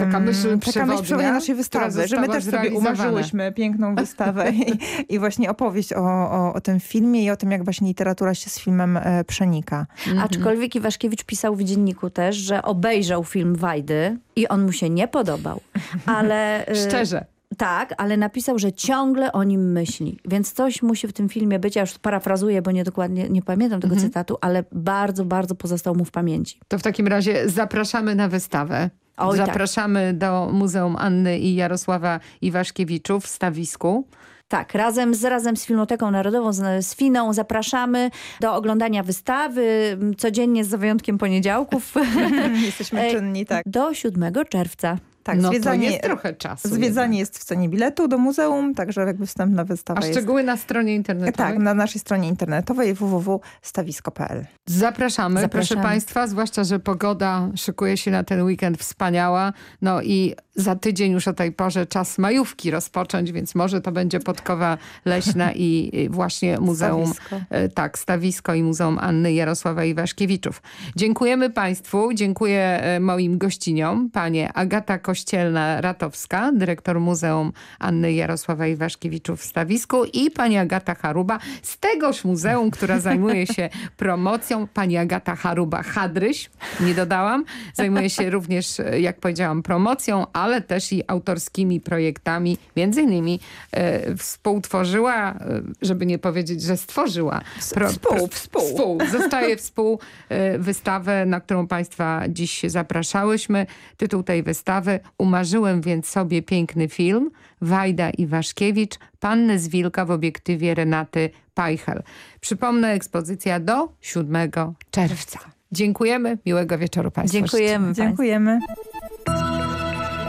Taka myśl taka myśl przewodnia naszej wystawy, że my też sobie umarzyłyśmy piękną wystawę i, i, właśnie opowieść o, o, o, tym filmie i o tym, jak właśnie literatura się z filmem e, przenika. Mhm. Aczkolwiek Iwaszkiewicz pisał w dzienniku też, że obejrzał film Wajdy i on mu się nie podobał, ale... E, Szczerze. Tak, ale napisał, że ciągle o nim myśli. Więc coś musi w tym filmie być. Ja już parafrazuję, bo nie dokładnie nie pamiętam tego mhm. cytatu, ale bardzo, bardzo pozostał mu w pamięci. To w takim razie zapraszamy na wystawę. Oj, tak. Zapraszamy tak. do Muzeum Anny i Jarosława Iwaszkiewiczów w Stawisku. Tak, razem z, razem z Filmoteką Narodową, z, z Finą zapraszamy do oglądania wystawy codziennie z wyjątkiem poniedziałków. Jesteśmy czynni, tak. Do 7 czerwca. Tak, no zwiedzanie, jest trochę czasu. Zwiedzanie jest w cenie biletu do muzeum, także jakby wstęp na wystawę A szczegóły jest... na stronie internetowej? Tak, na naszej stronie internetowej www.stawisko.pl. Zapraszamy, Zapraszamy, proszę Państwa, zwłaszcza, że pogoda szykuje się na ten weekend wspaniała. No i za tydzień już o tej porze czas majówki rozpocząć, więc może to będzie Podkowa Leśna i właśnie Muzeum, stawisko. E, tak, Stawisko i Muzeum Anny Jarosława Iwaszkiewiczów. Dziękujemy Państwu, dziękuję e, moim gościniom, panie Agata Kościelna-Ratowska, dyrektor Muzeum Anny Jarosława Iwaszkiewiczów w Stawisku i pani Agata Haruba z tegoż muzeum, która zajmuje się promocją, pani Agata Haruba-Hadryś, nie dodałam, zajmuje się również, jak powiedziałam, promocją, ale też i autorskimi projektami. Między innymi e, współtworzyła, e, żeby nie powiedzieć, że stworzyła. Pro, współ, współ. Współ. Zostaje współ e, wystawę, na którą Państwa dziś zapraszałyśmy. Tytuł tej wystawy Umarzyłem więc sobie piękny film. Wajda Iwaszkiewicz, Panny z Wilka w obiektywie Renaty Pajchel. Przypomnę, ekspozycja do 7 czerwca. Dziękujemy. Miłego wieczoru Państwu. Dziękujemy. Dziękujemy.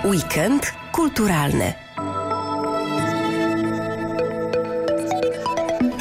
Weekend kulturalny.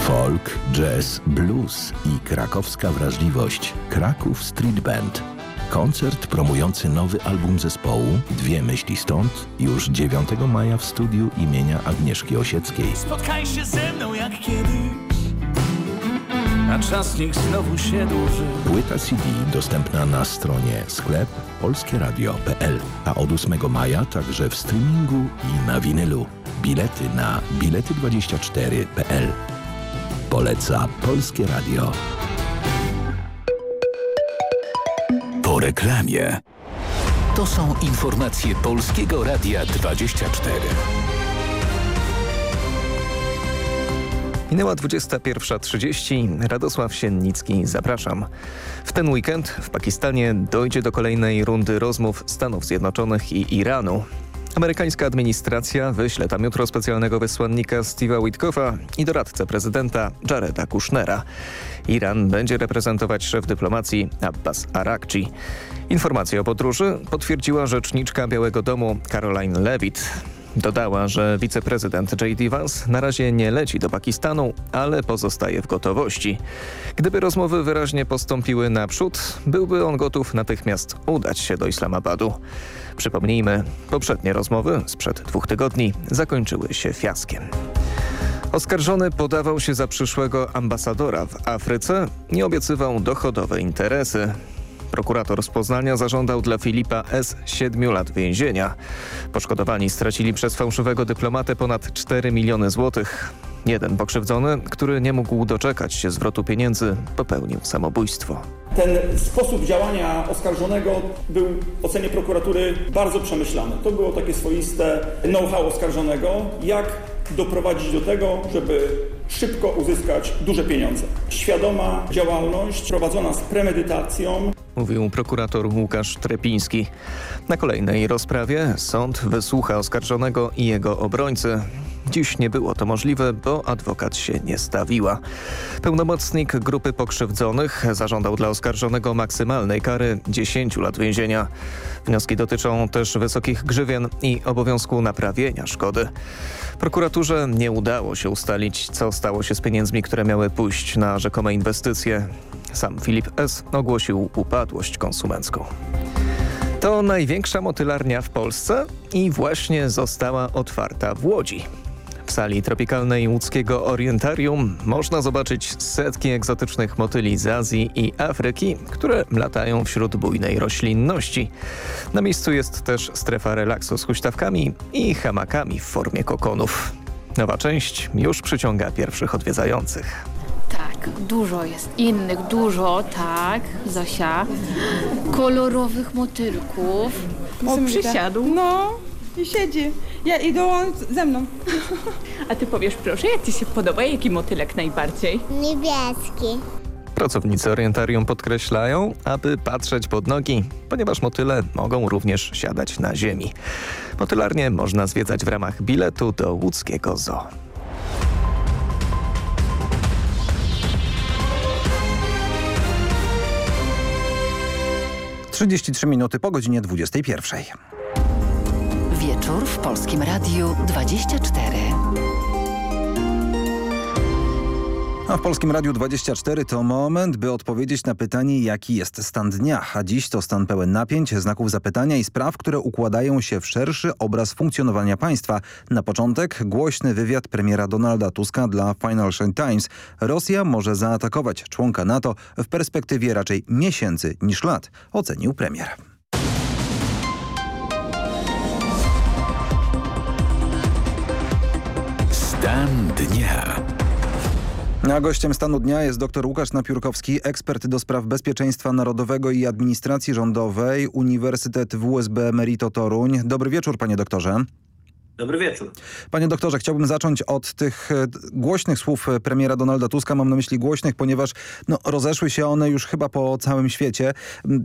Folk, jazz, blues i krakowska wrażliwość. Kraków Street Band. Koncert promujący nowy album zespołu Dwie myśli stąd już 9 maja w studiu imienia Agnieszki Osieckiej. Spotkaj się ze mną jak kiedyś, a czas niech znowu się dłuży. Płyta CD dostępna na stronie sklep polskieradio.pl, a od 8 maja także w streamingu i na winylu. Bilety na bilety24.pl. Poleca Polskie Radio. Po reklamie. To są informacje Polskiego Radia 24. Minęła 21.30. Radosław Siennicki, zapraszam. W ten weekend w Pakistanie dojdzie do kolejnej rundy rozmów Stanów Zjednoczonych i Iranu. Amerykańska administracja wyśle tam jutro specjalnego wysłannika Steve'a Witkoffa i doradcę prezydenta Jareda Kushnera. Iran będzie reprezentować szef dyplomacji Abbas Arakci. Informację o podróży potwierdziła rzeczniczka Białego Domu Caroline Levitt. Dodała, że wiceprezydent J.D. Vance na razie nie leci do Pakistanu, ale pozostaje w gotowości. Gdyby rozmowy wyraźnie postąpiły naprzód, byłby on gotów natychmiast udać się do Islamabadu. Przypomnijmy, poprzednie rozmowy sprzed dwóch tygodni zakończyły się fiaskiem. Oskarżony podawał się za przyszłego ambasadora w Afryce i obiecywał dochodowe interesy. Prokurator z Poznania zażądał dla Filipa S. 7 lat więzienia. Poszkodowani stracili przez fałszywego dyplomatę ponad 4 miliony złotych. Jeden pokrzywdzony, który nie mógł doczekać się zwrotu pieniędzy, popełnił samobójstwo. Ten sposób działania oskarżonego był w ocenie prokuratury bardzo przemyślany. To było takie swoiste know-how oskarżonego, jak doprowadzić do tego, żeby szybko uzyskać duże pieniądze. Świadoma działalność prowadzona z premedytacją. Mówił prokurator Łukasz Trepiński. Na kolejnej rozprawie sąd wysłucha oskarżonego i jego obrońcy. Dziś nie było to możliwe, bo adwokat się nie stawiła. Pełnomocnik grupy pokrzywdzonych zażądał dla oskarżonego maksymalnej kary 10 lat więzienia. Wnioski dotyczą też wysokich grzywien i obowiązku naprawienia szkody. Prokuraturze nie udało się ustalić, co stało się z pieniędzmi, które miały pójść na rzekome inwestycje. Sam Filip S. ogłosił upadłość konsumencką. To największa motylarnia w Polsce i właśnie została otwarta w Łodzi. W sali tropikalnej łódzkiego Orientarium można zobaczyć setki egzotycznych motyli z Azji i Afryki, które latają wśród bujnej roślinności. Na miejscu jest też strefa relaksu z huśtawkami i hamakami w formie kokonów. Nowa część już przyciąga pierwszych odwiedzających. Tak, dużo jest innych, dużo, tak, Zosia. Kolorowych motylków. O, przysiadł. No, i siedzi. Ja idę on ze mną. A ty powiesz proszę, jak ci się podoba, jaki motylek najbardziej? Niebieski. Pracownicy Orientarium podkreślają, aby patrzeć pod nogi, ponieważ motyle mogą również siadać na ziemi. Motylarnie można zwiedzać w ramach biletu do łódzkiego zoo. Trzydzieści minuty po godzinie 21. Wieczór w Polskim Radiu 24. A w Polskim Radiu 24 to moment, by odpowiedzieć na pytanie, jaki jest stan dnia. A dziś to stan pełen napięć, znaków zapytania i spraw, które układają się w szerszy obraz funkcjonowania państwa. Na początek głośny wywiad premiera Donalda Tuska dla Financial Times. Rosja może zaatakować członka NATO w perspektywie raczej miesięcy niż lat, ocenił premier. Stan dnia. A gościem stanu dnia jest dr Łukasz Napiórkowski, ekspert do spraw bezpieczeństwa narodowego i administracji rządowej, Uniwersytet WSB Merito Toruń. Dobry wieczór panie doktorze. Dobry wieczór. Panie doktorze, chciałbym zacząć od tych e, głośnych słów e, premiera Donalda Tuska. Mam na myśli głośnych, ponieważ no, rozeszły się one już chyba po całym świecie.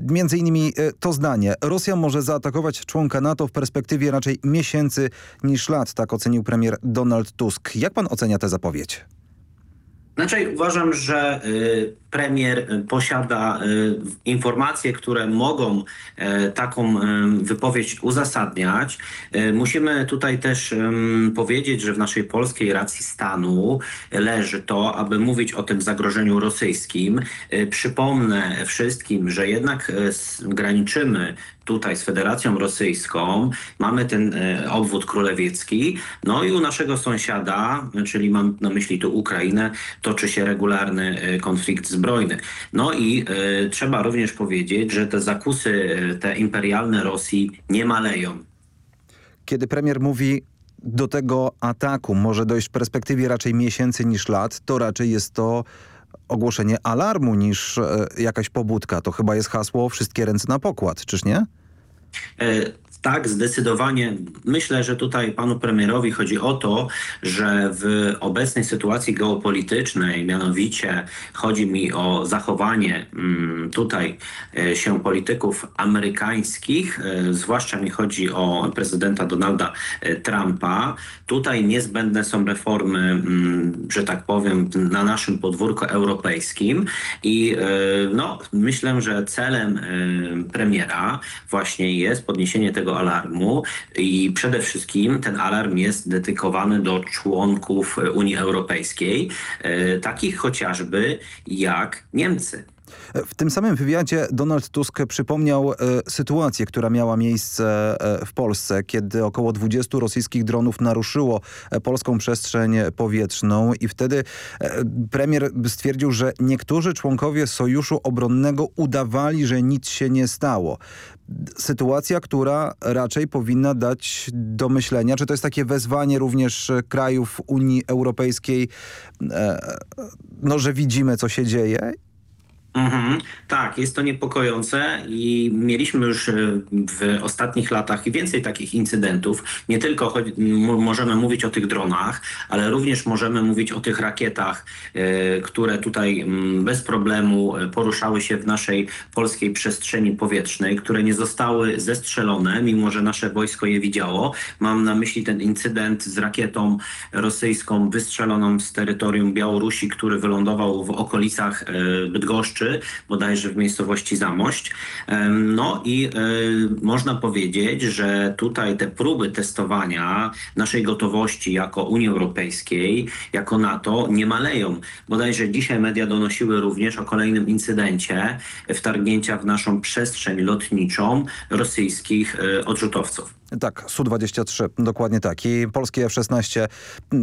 Między innymi e, to zdanie. Rosja może zaatakować członka NATO w perspektywie raczej miesięcy niż lat. Tak ocenił premier Donald Tusk. Jak pan ocenia tę zapowiedź? Znaczy uważam, że y, premier y, posiada y, informacje, które mogą y, taką wypowiedź uzasadniać. Musimy tutaj też powiedzieć, że w naszej polskiej racji stanu leży to, aby mówić o tym zagrożeniu rosyjskim. Przypomnę wszystkim, że jednak graniczymy tutaj z Federacją Rosyjską, mamy ten obwód królewiecki, no i u naszego sąsiada, czyli mam na myśli tu Ukrainę, toczy się regularny konflikt zbrojny. No i y, trzeba również powiedzieć, że te zakusy, te imperialne Rosji nie maleją. Kiedy premier mówi do tego ataku może dojść w perspektywie raczej miesięcy niż lat, to raczej jest to ogłoszenie alarmu niż e, jakaś pobudka. To chyba jest hasło wszystkie ręce na pokład, czyż nie? Tak, zdecydowanie. Myślę, że tutaj panu premierowi chodzi o to, że w obecnej sytuacji geopolitycznej, mianowicie chodzi mi o zachowanie mm, tutaj e, się polityków amerykańskich, e, zwłaszcza mi chodzi o prezydenta Donalda e, Trumpa. Tutaj niezbędne są reformy, mm, że tak powiem, na naszym podwórku europejskim i no, myślę, że celem premiera właśnie jest podniesienie tego alarmu i przede wszystkim ten alarm jest dedykowany do członków Unii Europejskiej, e, takich chociażby jak Niemcy. W tym samym wywiadzie Donald Tusk przypomniał e, sytuację, która miała miejsce e, w Polsce, kiedy około 20 rosyjskich dronów naruszyło e, polską przestrzeń powietrzną i wtedy e, premier stwierdził, że niektórzy członkowie Sojuszu Obronnego udawali, że nic się nie stało. Sytuacja, która raczej powinna dać do myślenia, czy to jest takie wezwanie również krajów Unii Europejskiej, e, no, że widzimy, co się dzieje Mhm. Tak, jest to niepokojące i mieliśmy już e, w ostatnich latach więcej takich incydentów. Nie tylko możemy mówić o tych dronach, ale również możemy mówić o tych rakietach, e, które tutaj bez problemu e, poruszały się w naszej polskiej przestrzeni powietrznej, które nie zostały zestrzelone, mimo że nasze wojsko je widziało. Mam na myśli ten incydent z rakietą rosyjską wystrzeloną z terytorium Białorusi, który wylądował w okolicach Bydgoszczy bodajże w miejscowości Zamość. No i e, można powiedzieć, że tutaj te próby testowania naszej gotowości jako Unii Europejskiej, jako NATO nie maleją. Bodajże dzisiaj media donosiły również o kolejnym incydencie wtargnięcia w naszą przestrzeń lotniczą rosyjskich e, odrzutowców. Tak, Su-23, dokładnie tak. I polskie F-16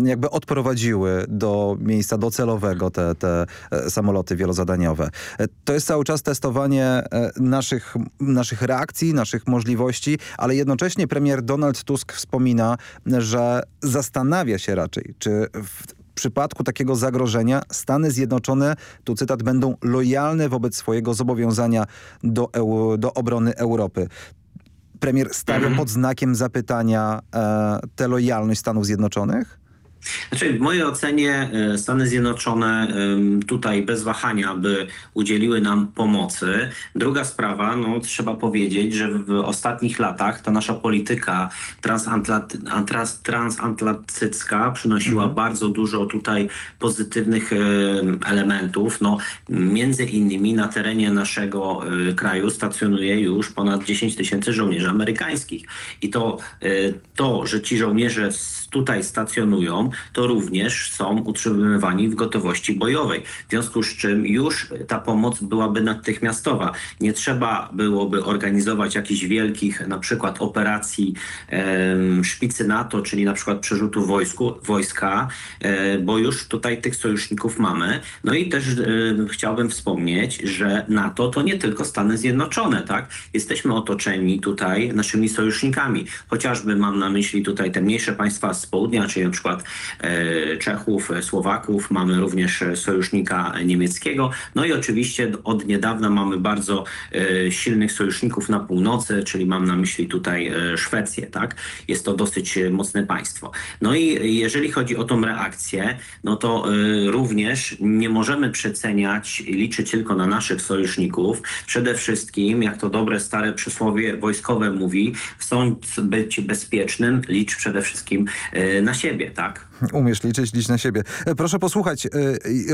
jakby odprowadziły do miejsca docelowego te, te e, samoloty wielozadaniowe. E, to jest cały czas testowanie e, naszych, naszych reakcji, naszych możliwości, ale jednocześnie premier Donald Tusk wspomina, że zastanawia się raczej, czy w przypadku takiego zagrożenia Stany Zjednoczone, tu cytat, będą lojalne wobec swojego zobowiązania do, do obrony Europy premier stawia pod znakiem zapytania e, tę lojalność Stanów Zjednoczonych? Znaczy, w mojej ocenie e, Stany Zjednoczone tutaj bez wahania by udzieliły nam pomocy. Druga sprawa, no trzeba powiedzieć, że w ostatnich latach ta nasza polityka transatlantycka przynosiła mhm. bardzo dużo tutaj pozytywnych elementów. No, między innymi na terenie naszego e, kraju stacjonuje już ponad 10 tysięcy żołnierzy amerykańskich. I to, e, to, że ci żołnierze tutaj stacjonują, to również są utrzymywani w gotowości bojowej. W związku z czym już ta pomoc byłaby natychmiastowa. Nie trzeba byłoby organizować jakichś wielkich na przykład operacji e, szpicy NATO, czyli na przykład przerzutu wojsku, wojska, e, bo już tutaj tych sojuszników mamy. No i też e, chciałbym wspomnieć, że NATO to nie tylko Stany Zjednoczone, tak? Jesteśmy otoczeni tutaj naszymi sojusznikami. Chociażby mam na myśli tutaj te mniejsze państwa z południa, czyli na przykład Czechów, Słowaków, mamy również sojusznika niemieckiego. No i oczywiście od niedawna mamy bardzo silnych sojuszników na północy, czyli mam na myśli tutaj Szwecję, tak? Jest to dosyć mocne państwo. No i jeżeli chodzi o tą reakcję, no to również nie możemy przeceniać, liczyć tylko na naszych sojuszników. Przede wszystkim, jak to dobre stare przysłowie wojskowe mówi, chcąc być bezpiecznym, licz przede wszystkim na siebie, tak? Umiesz liczyć, licz na siebie. Proszę posłuchać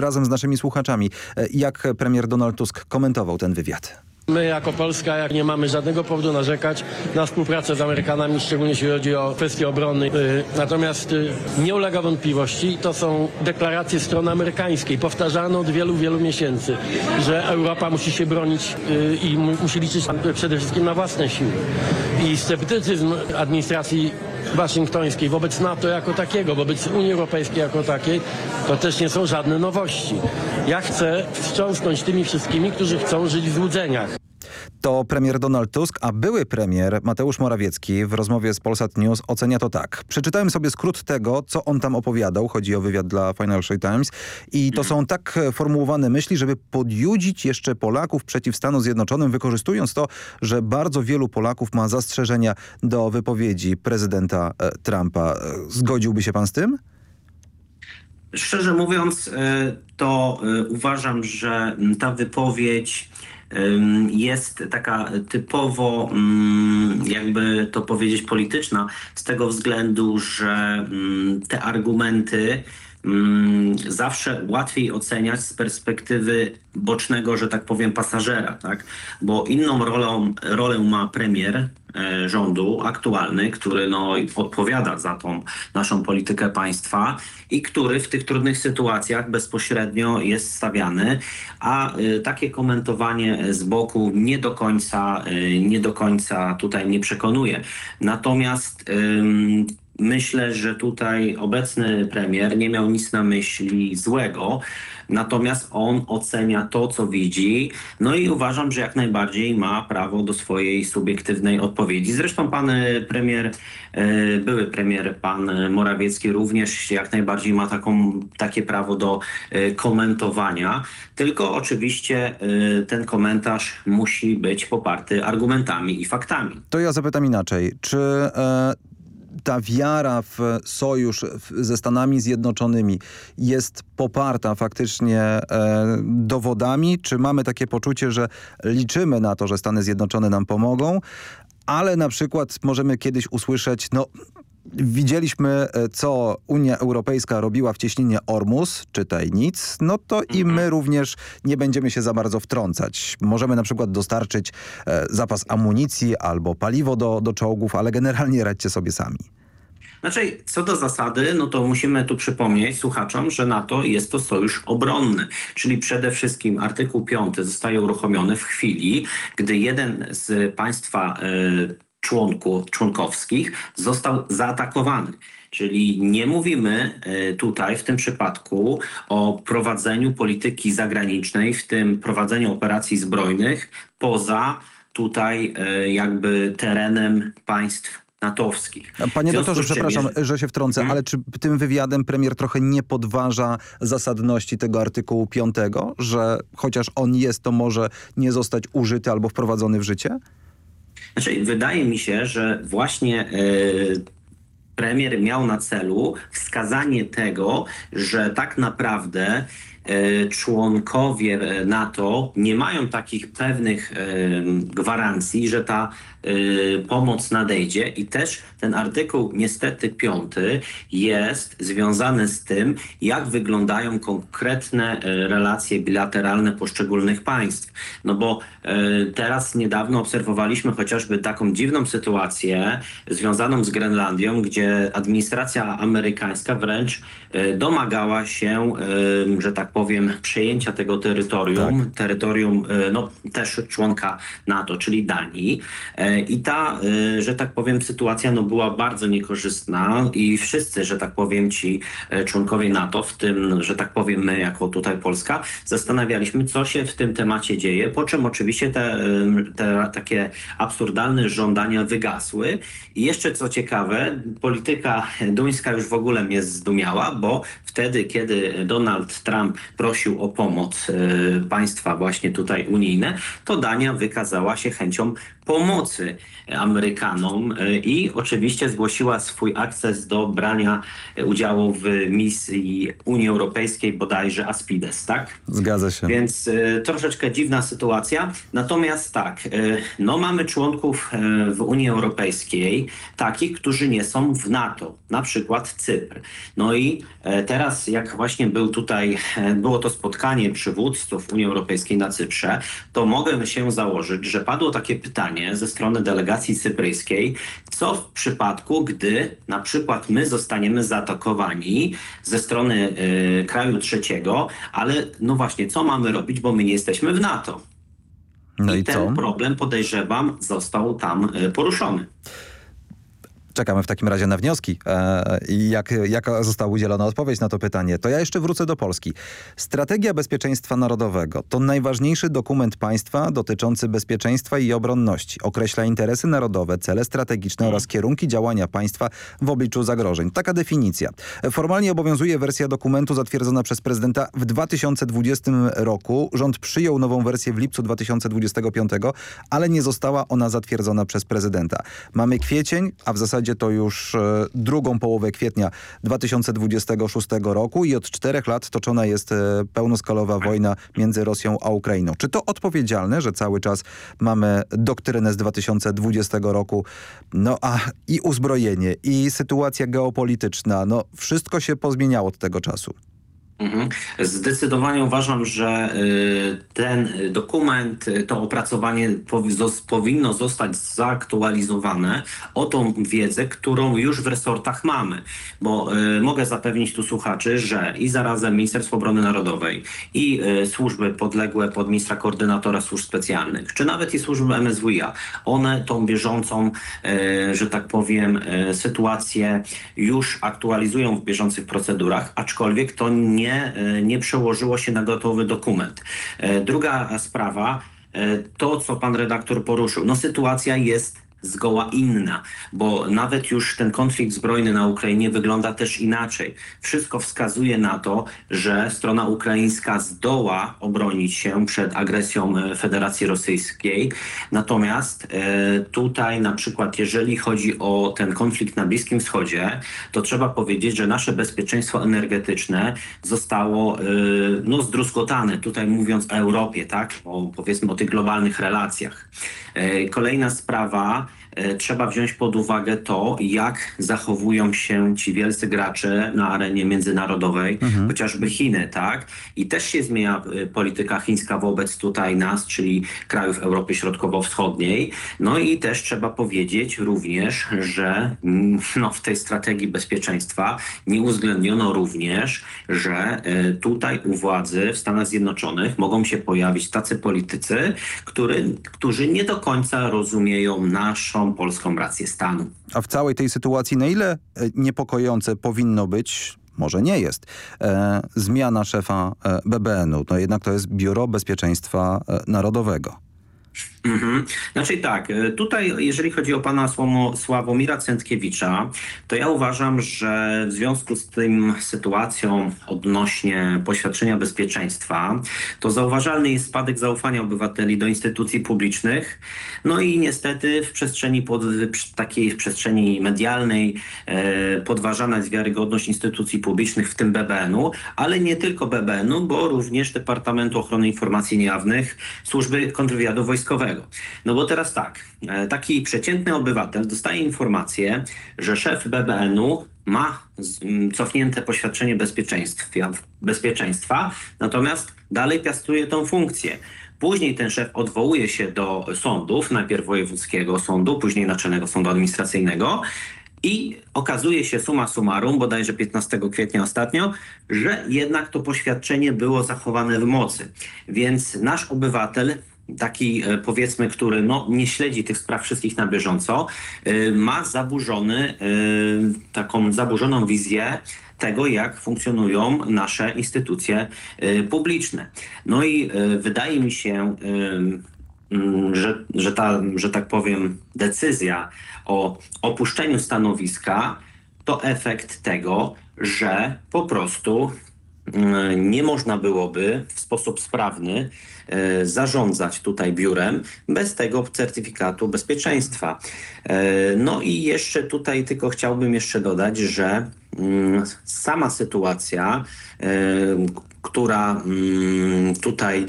razem z naszymi słuchaczami, jak premier Donald Tusk komentował ten wywiad. My jako Polska jak nie mamy żadnego powodu narzekać na współpracę z Amerykanami, szczególnie jeśli chodzi o kwestie obrony. Natomiast nie ulega wątpliwości, to są deklaracje strony amerykańskiej, powtarzane od wielu, wielu miesięcy, że Europa musi się bronić i musi liczyć przede wszystkim na własne siły. I sceptycyzm administracji waszyngtońskiej wobec NATO jako takiego, wobec Unii Europejskiej jako takiej, to też nie są żadne nowości. Ja chcę wstrząsnąć tymi wszystkimi, którzy chcą żyć w złudzeniach. To premier Donald Tusk, a były premier Mateusz Morawiecki w rozmowie z Polsat News ocenia to tak. Przeczytałem sobie skrót tego, co on tam opowiadał. Chodzi o wywiad dla Financial Times. I to są tak formułowane myśli, żeby podjudzić jeszcze Polaków przeciw Stanom Zjednoczonym, wykorzystując to, że bardzo wielu Polaków ma zastrzeżenia do wypowiedzi prezydenta Trumpa. Zgodziłby się pan z tym? Szczerze mówiąc, to uważam, że ta wypowiedź jest taka typowo, jakby to powiedzieć, polityczna z tego względu, że te argumenty zawsze łatwiej oceniać z perspektywy bocznego, że tak powiem, pasażera, tak? Bo inną rolą, rolę ma premier rządu aktualny, który no, odpowiada za tą naszą politykę państwa i który w tych trudnych sytuacjach bezpośrednio jest stawiany, a y, takie komentowanie z boku nie do końca, y, nie do końca tutaj nie przekonuje. Natomiast Myślę, że tutaj obecny premier nie miał nic na myśli złego, natomiast on ocenia to, co widzi, no i uważam, że jak najbardziej ma prawo do swojej subiektywnej odpowiedzi. Zresztą pan premier, były premier, pan Morawiecki również jak najbardziej ma taką, takie prawo do komentowania, tylko oczywiście ten komentarz musi być poparty argumentami i faktami. To ja zapytam inaczej. Czy e, ta wiara w sojusz ze Stanami Zjednoczonymi jest poparta faktycznie e, dowodami? Czy mamy takie poczucie, że liczymy na to, że Stany Zjednoczone nam pomogą, ale na przykład możemy kiedyś usłyszeć, no widzieliśmy, co Unia Europejska robiła w cieśninie Ormus, czytaj nic, no to i my również nie będziemy się za bardzo wtrącać. Możemy na przykład dostarczyć e, zapas amunicji albo paliwo do, do czołgów, ale generalnie radźcie sobie sami. Znaczy, co do zasady, no to musimy tu przypomnieć słuchaczom, że NATO jest to sojusz obronny, czyli przede wszystkim artykuł 5 zostaje uruchomiony w chwili, gdy jeden z państwa y, członków, członkowskich został zaatakowany. Czyli nie mówimy tutaj w tym przypadku o prowadzeniu polityki zagranicznej, w tym prowadzeniu operacji zbrojnych poza tutaj jakby terenem państw natowskich. Panie doktorze, przepraszam, że się wtrącę, hmm? ale czy tym wywiadem premier trochę nie podważa zasadności tego artykułu 5, że chociaż on jest, to może nie zostać użyty albo wprowadzony w życie? Znaczy, wydaje mi się, że właśnie yy, premier miał na celu wskazanie tego, że tak naprawdę członkowie NATO nie mają takich pewnych gwarancji, że ta pomoc nadejdzie i też ten artykuł niestety piąty jest związany z tym, jak wyglądają konkretne relacje bilateralne poszczególnych państw. No bo teraz niedawno obserwowaliśmy chociażby taką dziwną sytuację związaną z Grenlandią, gdzie administracja amerykańska wręcz domagała się, że tak powiem, przejęcia tego terytorium, tak. terytorium no, też członka NATO, czyli Danii. I ta, że tak powiem, sytuacja no, była bardzo niekorzystna i wszyscy, że tak powiem, ci członkowie NATO, w tym, że tak powiem, my jako tutaj Polska, zastanawialiśmy, co się w tym temacie dzieje, po czym oczywiście te, te takie absurdalne żądania wygasły. I jeszcze co ciekawe, polityka duńska już w ogóle mnie zdumiała, bo wtedy, kiedy Donald Trump prosił o pomoc e, państwa właśnie tutaj unijne, to Dania wykazała się chęcią pomocy Amerykanom e, i oczywiście zgłosiła swój akces do brania udziału w misji Unii Europejskiej, bodajże Aspides, tak? Zgadza się. Więc e, troszeczkę dziwna sytuacja. Natomiast tak, e, no mamy członków e, w Unii Europejskiej, takich, którzy nie są w NATO, na przykład Cypr. No i e, teraz jak właśnie był tutaj, e, było to spotkanie przywódców Unii Europejskiej na Cyprze, to mogę się założyć, że padło takie pytanie ze strony delegacji cypryjskiej, co w przypadku, gdy na przykład my zostaniemy zaatakowani ze strony y, kraju trzeciego, ale no właśnie, co mamy robić, bo my nie jesteśmy w NATO. No i, I ten co? problem, podejrzewam, został tam y, poruszony. Czekamy w takim razie na wnioski e, i jak, jaka została udzielona odpowiedź na to pytanie. To ja jeszcze wrócę do Polski. Strategia Bezpieczeństwa Narodowego to najważniejszy dokument państwa dotyczący bezpieczeństwa i obronności. Określa interesy narodowe, cele strategiczne oraz kierunki działania państwa w obliczu zagrożeń. Taka definicja. Formalnie obowiązuje wersja dokumentu zatwierdzona przez prezydenta w 2020 roku. Rząd przyjął nową wersję w lipcu 2025, ale nie została ona zatwierdzona przez prezydenta. Mamy kwiecień, a w zasadzie to już e, drugą połowę kwietnia 2026 roku i od czterech lat toczona jest e, pełnoskalowa wojna między Rosją a Ukrainą. Czy to odpowiedzialne, że cały czas mamy doktrynę z 2020 roku, no a i uzbrojenie, i sytuacja geopolityczna, no wszystko się pozmieniało od tego czasu. Mhm. Zdecydowanie uważam, że y, ten dokument, y, to opracowanie powinno zostać zaktualizowane o tą wiedzę, którą już w resortach mamy. Bo y, mogę zapewnić tu słuchaczy, że i zarazem Ministerstwo Obrony Narodowej i służby podległe pod ministra koordynatora służb specjalnych, czy nawet i służby MSWiA, one tą bieżącą, że tak powiem, sytuację już aktualizują w bieżących procedurach, aczkolwiek to nie nie, e, nie przełożyło się na gotowy dokument. E, druga sprawa, e, to co pan redaktor poruszył, no sytuacja jest zgoła inna, bo nawet już ten konflikt zbrojny na Ukrainie wygląda też inaczej. Wszystko wskazuje na to, że strona ukraińska zdoła obronić się przed agresją e, Federacji Rosyjskiej. Natomiast e, tutaj na przykład jeżeli chodzi o ten konflikt na Bliskim Wschodzie, to trzeba powiedzieć, że nasze bezpieczeństwo energetyczne zostało e, no, zdruskotane. Tutaj mówiąc o Europie, tak? O, powiedzmy o tych globalnych relacjach. Kolejna sprawa, trzeba wziąć pod uwagę to, jak zachowują się ci wielcy gracze na arenie międzynarodowej, mhm. chociażby Chiny, tak? I też się zmienia e, polityka chińska wobec tutaj nas, czyli krajów Europy Środkowo-Wschodniej. No i też trzeba powiedzieć również, że mm, no, w tej strategii bezpieczeństwa nie uwzględniono również, że tutaj u władzy w Stanach Zjednoczonych mogą się pojawić tacy politycy, który, którzy nie do końca rozumieją naszą polską rację stanu. A w całej tej sytuacji na ile e, niepokojące powinno być może nie jest, e, zmiana szefa e, BBN-u. No jednak to jest Biuro Bezpieczeństwa e, Narodowego. Mhm. Znaczy tak, e, tutaj jeżeli chodzi o pana Sławomira Centkiewicza, to ja uważam, że w związku z tym sytuacją odnośnie poświadczenia bezpieczeństwa, to zauważalny jest spadek zaufania obywateli do instytucji publicznych. No i niestety w przestrzeni pod, takiej w przestrzeni medialnej e, podważana jest wiarygodność instytucji publicznych, w tym BBN-u, ale nie tylko BBN-u, bo również Departamentu Ochrony Informacji Niejawnych, Służby Kontrwywiadu Wojskowego. No bo teraz tak, e, taki przeciętny obywatel dostaje informację, że szef BBN-u ma cofnięte poświadczenie bezpieczeństwa, natomiast dalej piastuje tą funkcję. Później ten szef odwołuje się do sądów, najpierw wojewódzkiego sądu, później Naczelnego Sądu Administracyjnego I okazuje się suma summarum, bodajże 15 kwietnia ostatnio, że jednak to poświadczenie było zachowane w mocy. Więc nasz obywatel taki e, powiedzmy, który no, nie śledzi tych spraw wszystkich na bieżąco, e, ma zaburzony, e, taką zaburzoną wizję tego, jak funkcjonują nasze instytucje publiczne. No i wydaje mi się, mm, że, że, ta, że tak powiem, decyzja o opuszczeniu stanowiska to efekt tego, że po prostu nie można byłoby w sposób sprawny E, zarządzać tutaj biurem bez tego certyfikatu bezpieczeństwa. E, no i jeszcze tutaj tylko chciałbym jeszcze dodać, że mm, sama sytuacja, e, która mm, tutaj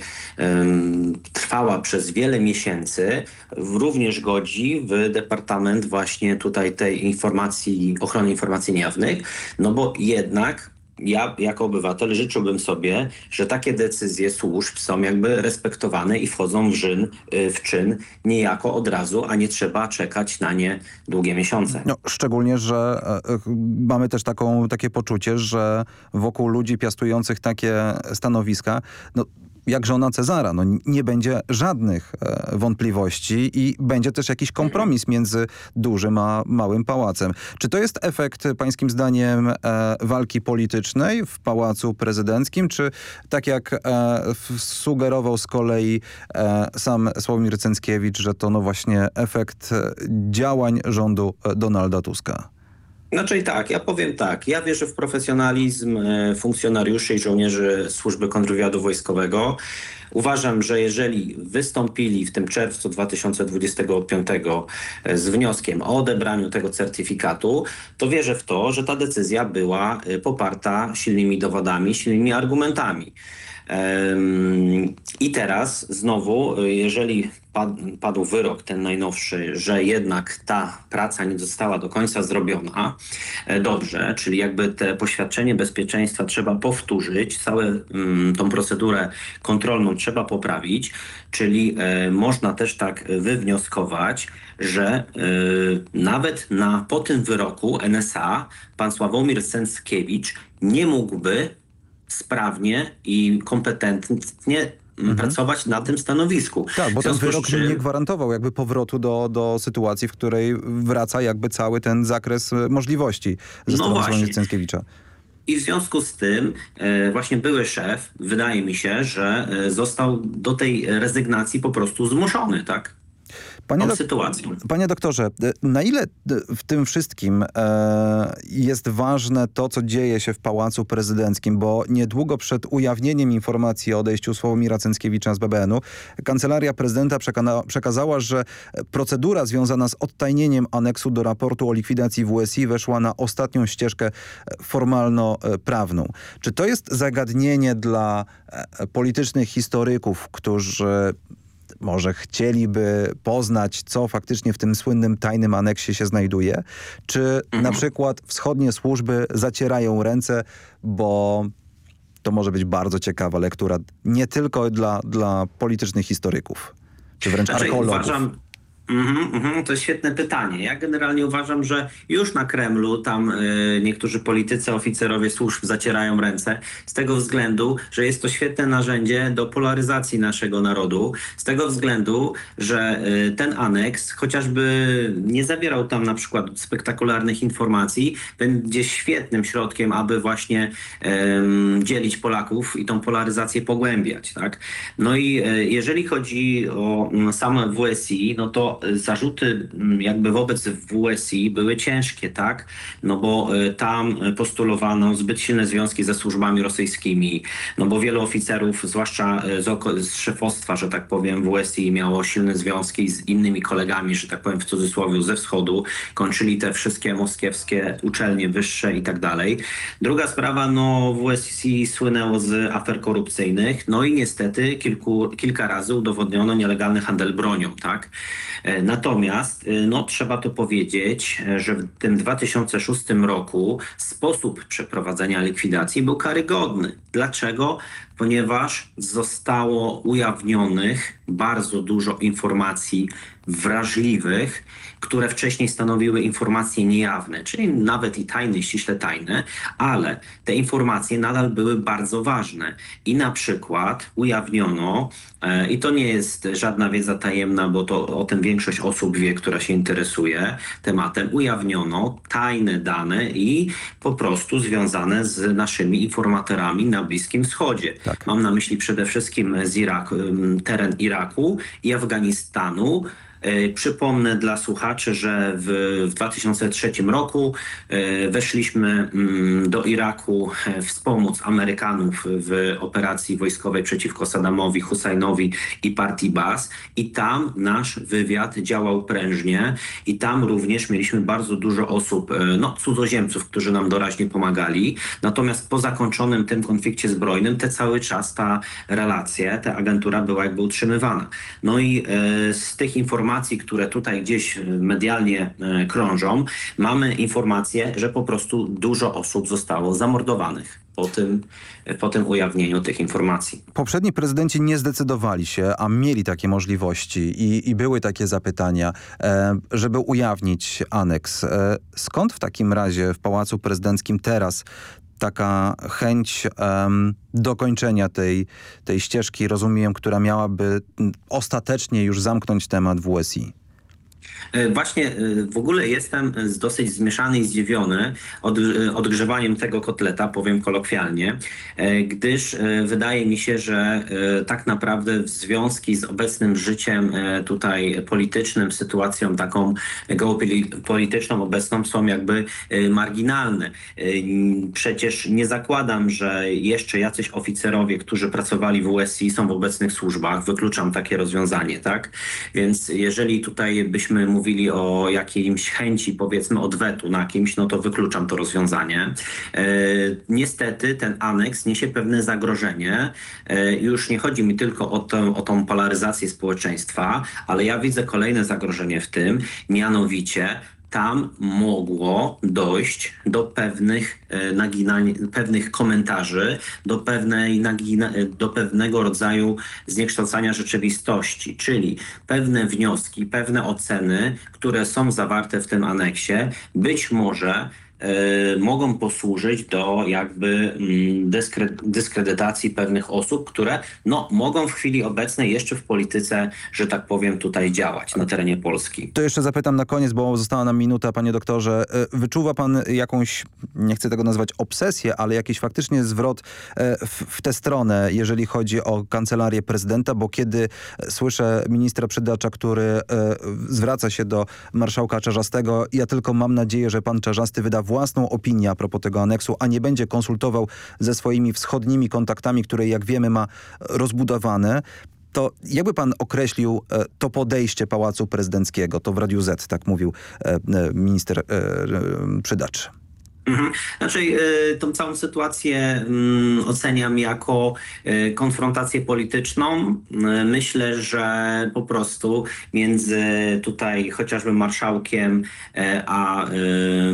trwała przez wiele miesięcy, również godzi w Departament właśnie tutaj tej informacji, ochrony informacji niejawnych, no bo jednak ja jako obywatel życzyłbym sobie, że takie decyzje służb są jakby respektowane i wchodzą w, żyn, y, w czyn niejako od razu, a nie trzeba czekać na nie długie miesiące. No, szczególnie, że e, e, mamy też taką, takie poczucie, że wokół ludzi piastujących takie stanowiska, no, jak żona Cezara. No, nie będzie żadnych e, wątpliwości i będzie też jakiś kompromis między dużym a małym pałacem. Czy to jest efekt, pańskim zdaniem, e, walki politycznej w pałacu prezydenckim, czy tak jak e, sugerował z kolei e, sam Sławomir Cęckiewicz, że to no właśnie efekt e, działań rządu e, Donalda Tuska? Znaczy tak, ja powiem tak, ja wierzę w profesjonalizm e, funkcjonariuszy i żołnierzy służby kontrwywiadu wojskowego. Uważam, że jeżeli wystąpili w tym czerwcu 2025 e, z wnioskiem o odebraniu tego certyfikatu, to wierzę w to, że ta decyzja była e, poparta silnymi dowodami, silnymi argumentami. I teraz znowu, jeżeli padł wyrok ten najnowszy, że jednak ta praca nie została do końca zrobiona e, dobrze, czyli jakby te poświadczenie bezpieczeństwa trzeba powtórzyć, całą mm, tą procedurę kontrolną trzeba poprawić, czyli e, można też tak wywnioskować, że e, nawet na, po tym wyroku NSA pan Sławomir Sęckiewicz nie mógłby sprawnie i kompetentnie mhm. pracować na tym stanowisku. Tak, bo ten wyrok czym... nie gwarantował jakby powrotu do, do sytuacji, w której wraca jakby cały ten zakres e, możliwości ze no strony Słoneckiewicza. I w związku z tym e, właśnie były szef, wydaje mi się, że e, został do tej rezygnacji po prostu zmuszony, tak? Panie, dok Panie doktorze, na ile w tym wszystkim e, jest ważne to, co dzieje się w Pałacu Prezydenckim, bo niedługo przed ujawnieniem informacji o odejściu Sławomira Cęckiewicza z BBN-u, Kancelaria Prezydenta przekazała, że procedura związana z odtajnieniem aneksu do raportu o likwidacji WSI weszła na ostatnią ścieżkę formalno-prawną. Czy to jest zagadnienie dla e, politycznych historyków, którzy może chcieliby poznać, co faktycznie w tym słynnym tajnym aneksie się znajduje, czy mhm. na przykład wschodnie służby zacierają ręce, bo to może być bardzo ciekawa lektura, nie tylko dla, dla politycznych historyków, czy wręcz znaczy, archeologów. Uważam, Mm -hmm, to jest świetne pytanie. Ja generalnie uważam, że już na Kremlu tam y, niektórzy politycy, oficerowie służb zacierają ręce z tego względu, że jest to świetne narzędzie do polaryzacji naszego narodu. Z tego względu, że y, ten aneks chociażby nie zawierał tam na przykład spektakularnych informacji, będzie świetnym środkiem, aby właśnie dzielić Polaków i tą polaryzację pogłębiać. Tak? No i y, jeżeli chodzi o same WSI, no to zarzuty mm, jakby wobec WSI były ciężkie, tak? No bo e, tam postulowano zbyt silne związki ze służbami rosyjskimi, no bo wielu oficerów, zwłaszcza e, z, z szefostwa, że tak powiem, WSI miało silne związki z innymi kolegami, że tak powiem w cudzysłowie, ze wschodu, kończyli te wszystkie moskiewskie uczelnie wyższe i tak dalej. Druga sprawa, no WSI słynęło z afer korupcyjnych, no i niestety kilku, kilka razy udowodniono nielegalny handel bronią, tak? E, natomiast e, no, trzeba to powiedzieć, e, że w tym 2006 roku sposób przeprowadzenia likwidacji był karygodny. Dlaczego? ponieważ zostało ujawnionych bardzo dużo informacji wrażliwych, które wcześniej stanowiły informacje niejawne, czyli nawet i tajne, ściśle tajne, ale te informacje nadal były bardzo ważne. I na przykład ujawniono, e, i to nie jest żadna wiedza tajemna, bo to o tym większość osób wie, która się interesuje tematem, ujawniono tajne dane i po prostu związane z naszymi informatorami na Bliskim Wschodzie. Mam na myśli przede wszystkim z Iraku, teren Iraku i Afganistanu, E, przypomnę dla słuchaczy, że w, w 2003 roku e, weszliśmy mm, do Iraku e, wspomóc Amerykanów w operacji wojskowej przeciwko Saddamowi, Husajnowi i partii Bas i tam nasz wywiad działał prężnie i tam również mieliśmy bardzo dużo osób, no cudzoziemców, którzy nam doraźnie pomagali. Natomiast po zakończonym tym konflikcie zbrojnym te cały czas ta relacja, ta agentura była jakby utrzymywana. No i z tych informacji które tutaj gdzieś e, medialnie e, krążą, mamy informację, że po prostu dużo osób zostało zamordowanych po tym, po tym ujawnieniu tych informacji. Poprzedni prezydenci nie zdecydowali się, a mieli takie możliwości i, i były takie zapytania, e, żeby ujawnić aneks. E, skąd w takim razie w Pałacu Prezydenckim teraz taka chęć dokończenia tej, tej ścieżki, rozumiem, która miałaby ostatecznie już zamknąć temat WSI? E, właśnie e, w ogóle jestem dosyć zmieszany i zdziwiony e, odgrzewaniem tego kotleta, powiem kolokwialnie, gdyż wydaje mi się, że tak naprawdę w związki z obecnym życiem tutaj politycznym, sytuacją taką geopolityczną obecną są jakby marginalne. Przecież nie zakładam, że jeszcze jacyś oficerowie, którzy pracowali w USI są w obecnych służbach. Wykluczam takie rozwiązanie, tak? Więc jeżeli tutaj byśmy mówili o jakiejś chęci, powiedzmy, odwetu na kimś, no to wykluczam to rozwiązanie. E, niestety ten aneks niesie pewne zagrożenie. E, już nie chodzi mi tylko o, tę, o tą polaryzację społeczeństwa, ale ja widzę kolejne zagrożenie w tym, mianowicie tam mogło dojść do pewnych e, naginań, pewnych komentarzy, do, pewnej nagina, do pewnego rodzaju zniekształcania rzeczywistości, czyli pewne wnioski, pewne oceny, które są zawarte w tym aneksie, być może E, mogą posłużyć do jakby mm, dyskredytacji pewnych osób, które no, mogą w chwili obecnej jeszcze w polityce, że tak powiem, tutaj działać na terenie Polski. To jeszcze zapytam na koniec, bo została nam minuta, panie doktorze. E, wyczuwa pan jakąś, nie chcę tego nazwać obsesję, ale jakiś faktycznie zwrot e, w, w tę stronę, jeżeli chodzi o kancelarię prezydenta, bo kiedy słyszę ministra Przydacza, który zwraca się do marszałka Czarzastego, ja tylko mam nadzieję, że pan Czarzasty wyda własną opinię a propos tego aneksu, a nie będzie konsultował ze swoimi wschodnimi kontaktami, które jak wiemy ma rozbudowane, to jakby pan określił e, to podejście Pałacu Prezydenckiego? To w Radiu Z tak mówił e, e, minister Przydacz. Mhm. Znaczy, y, tą całą sytuację mm, oceniam jako y, konfrontację polityczną. Y, myślę, że po prostu między tutaj chociażby marszałkiem a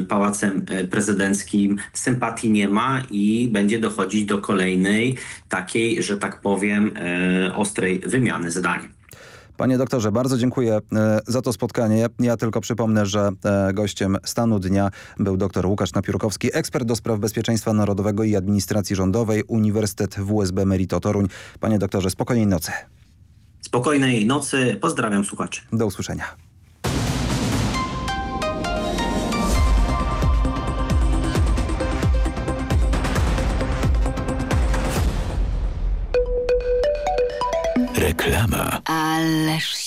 pałacem prezydenckim sympatii nie ma i będzie dochodzić do kolejnej takiej, że tak powiem, ostrej wymiany zdań. Panie doktorze, bardzo dziękuję e, za to spotkanie. Ja tylko przypomnę, że e, gościem stanu dnia był dr Łukasz Napiórkowski, ekspert do spraw bezpieczeństwa narodowego i administracji rządowej, Uniwersytet WSB Merito Toruń. Panie doktorze, spokojnej nocy. Spokojnej nocy. Pozdrawiam słuchaczy. Do usłyszenia. Reklama. Ależ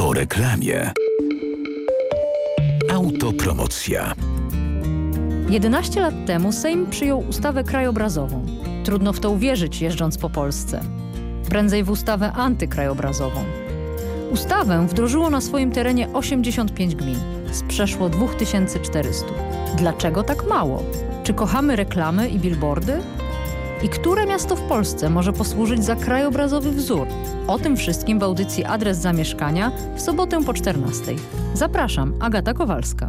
Po reklamie. Autopromocja. 11 lat temu Sejm przyjął ustawę krajobrazową trudno w to uwierzyć jeżdżąc po Polsce. Prędzej w ustawę antykrajobrazową. Ustawę wdrożyło na swoim terenie 85 gmin z przeszło 2400. Dlaczego tak mało? Czy kochamy reklamy i billboardy? I które miasto w Polsce może posłużyć za krajobrazowy wzór? O tym wszystkim w audycji Adres Zamieszkania w sobotę po 14. Zapraszam, Agata Kowalska.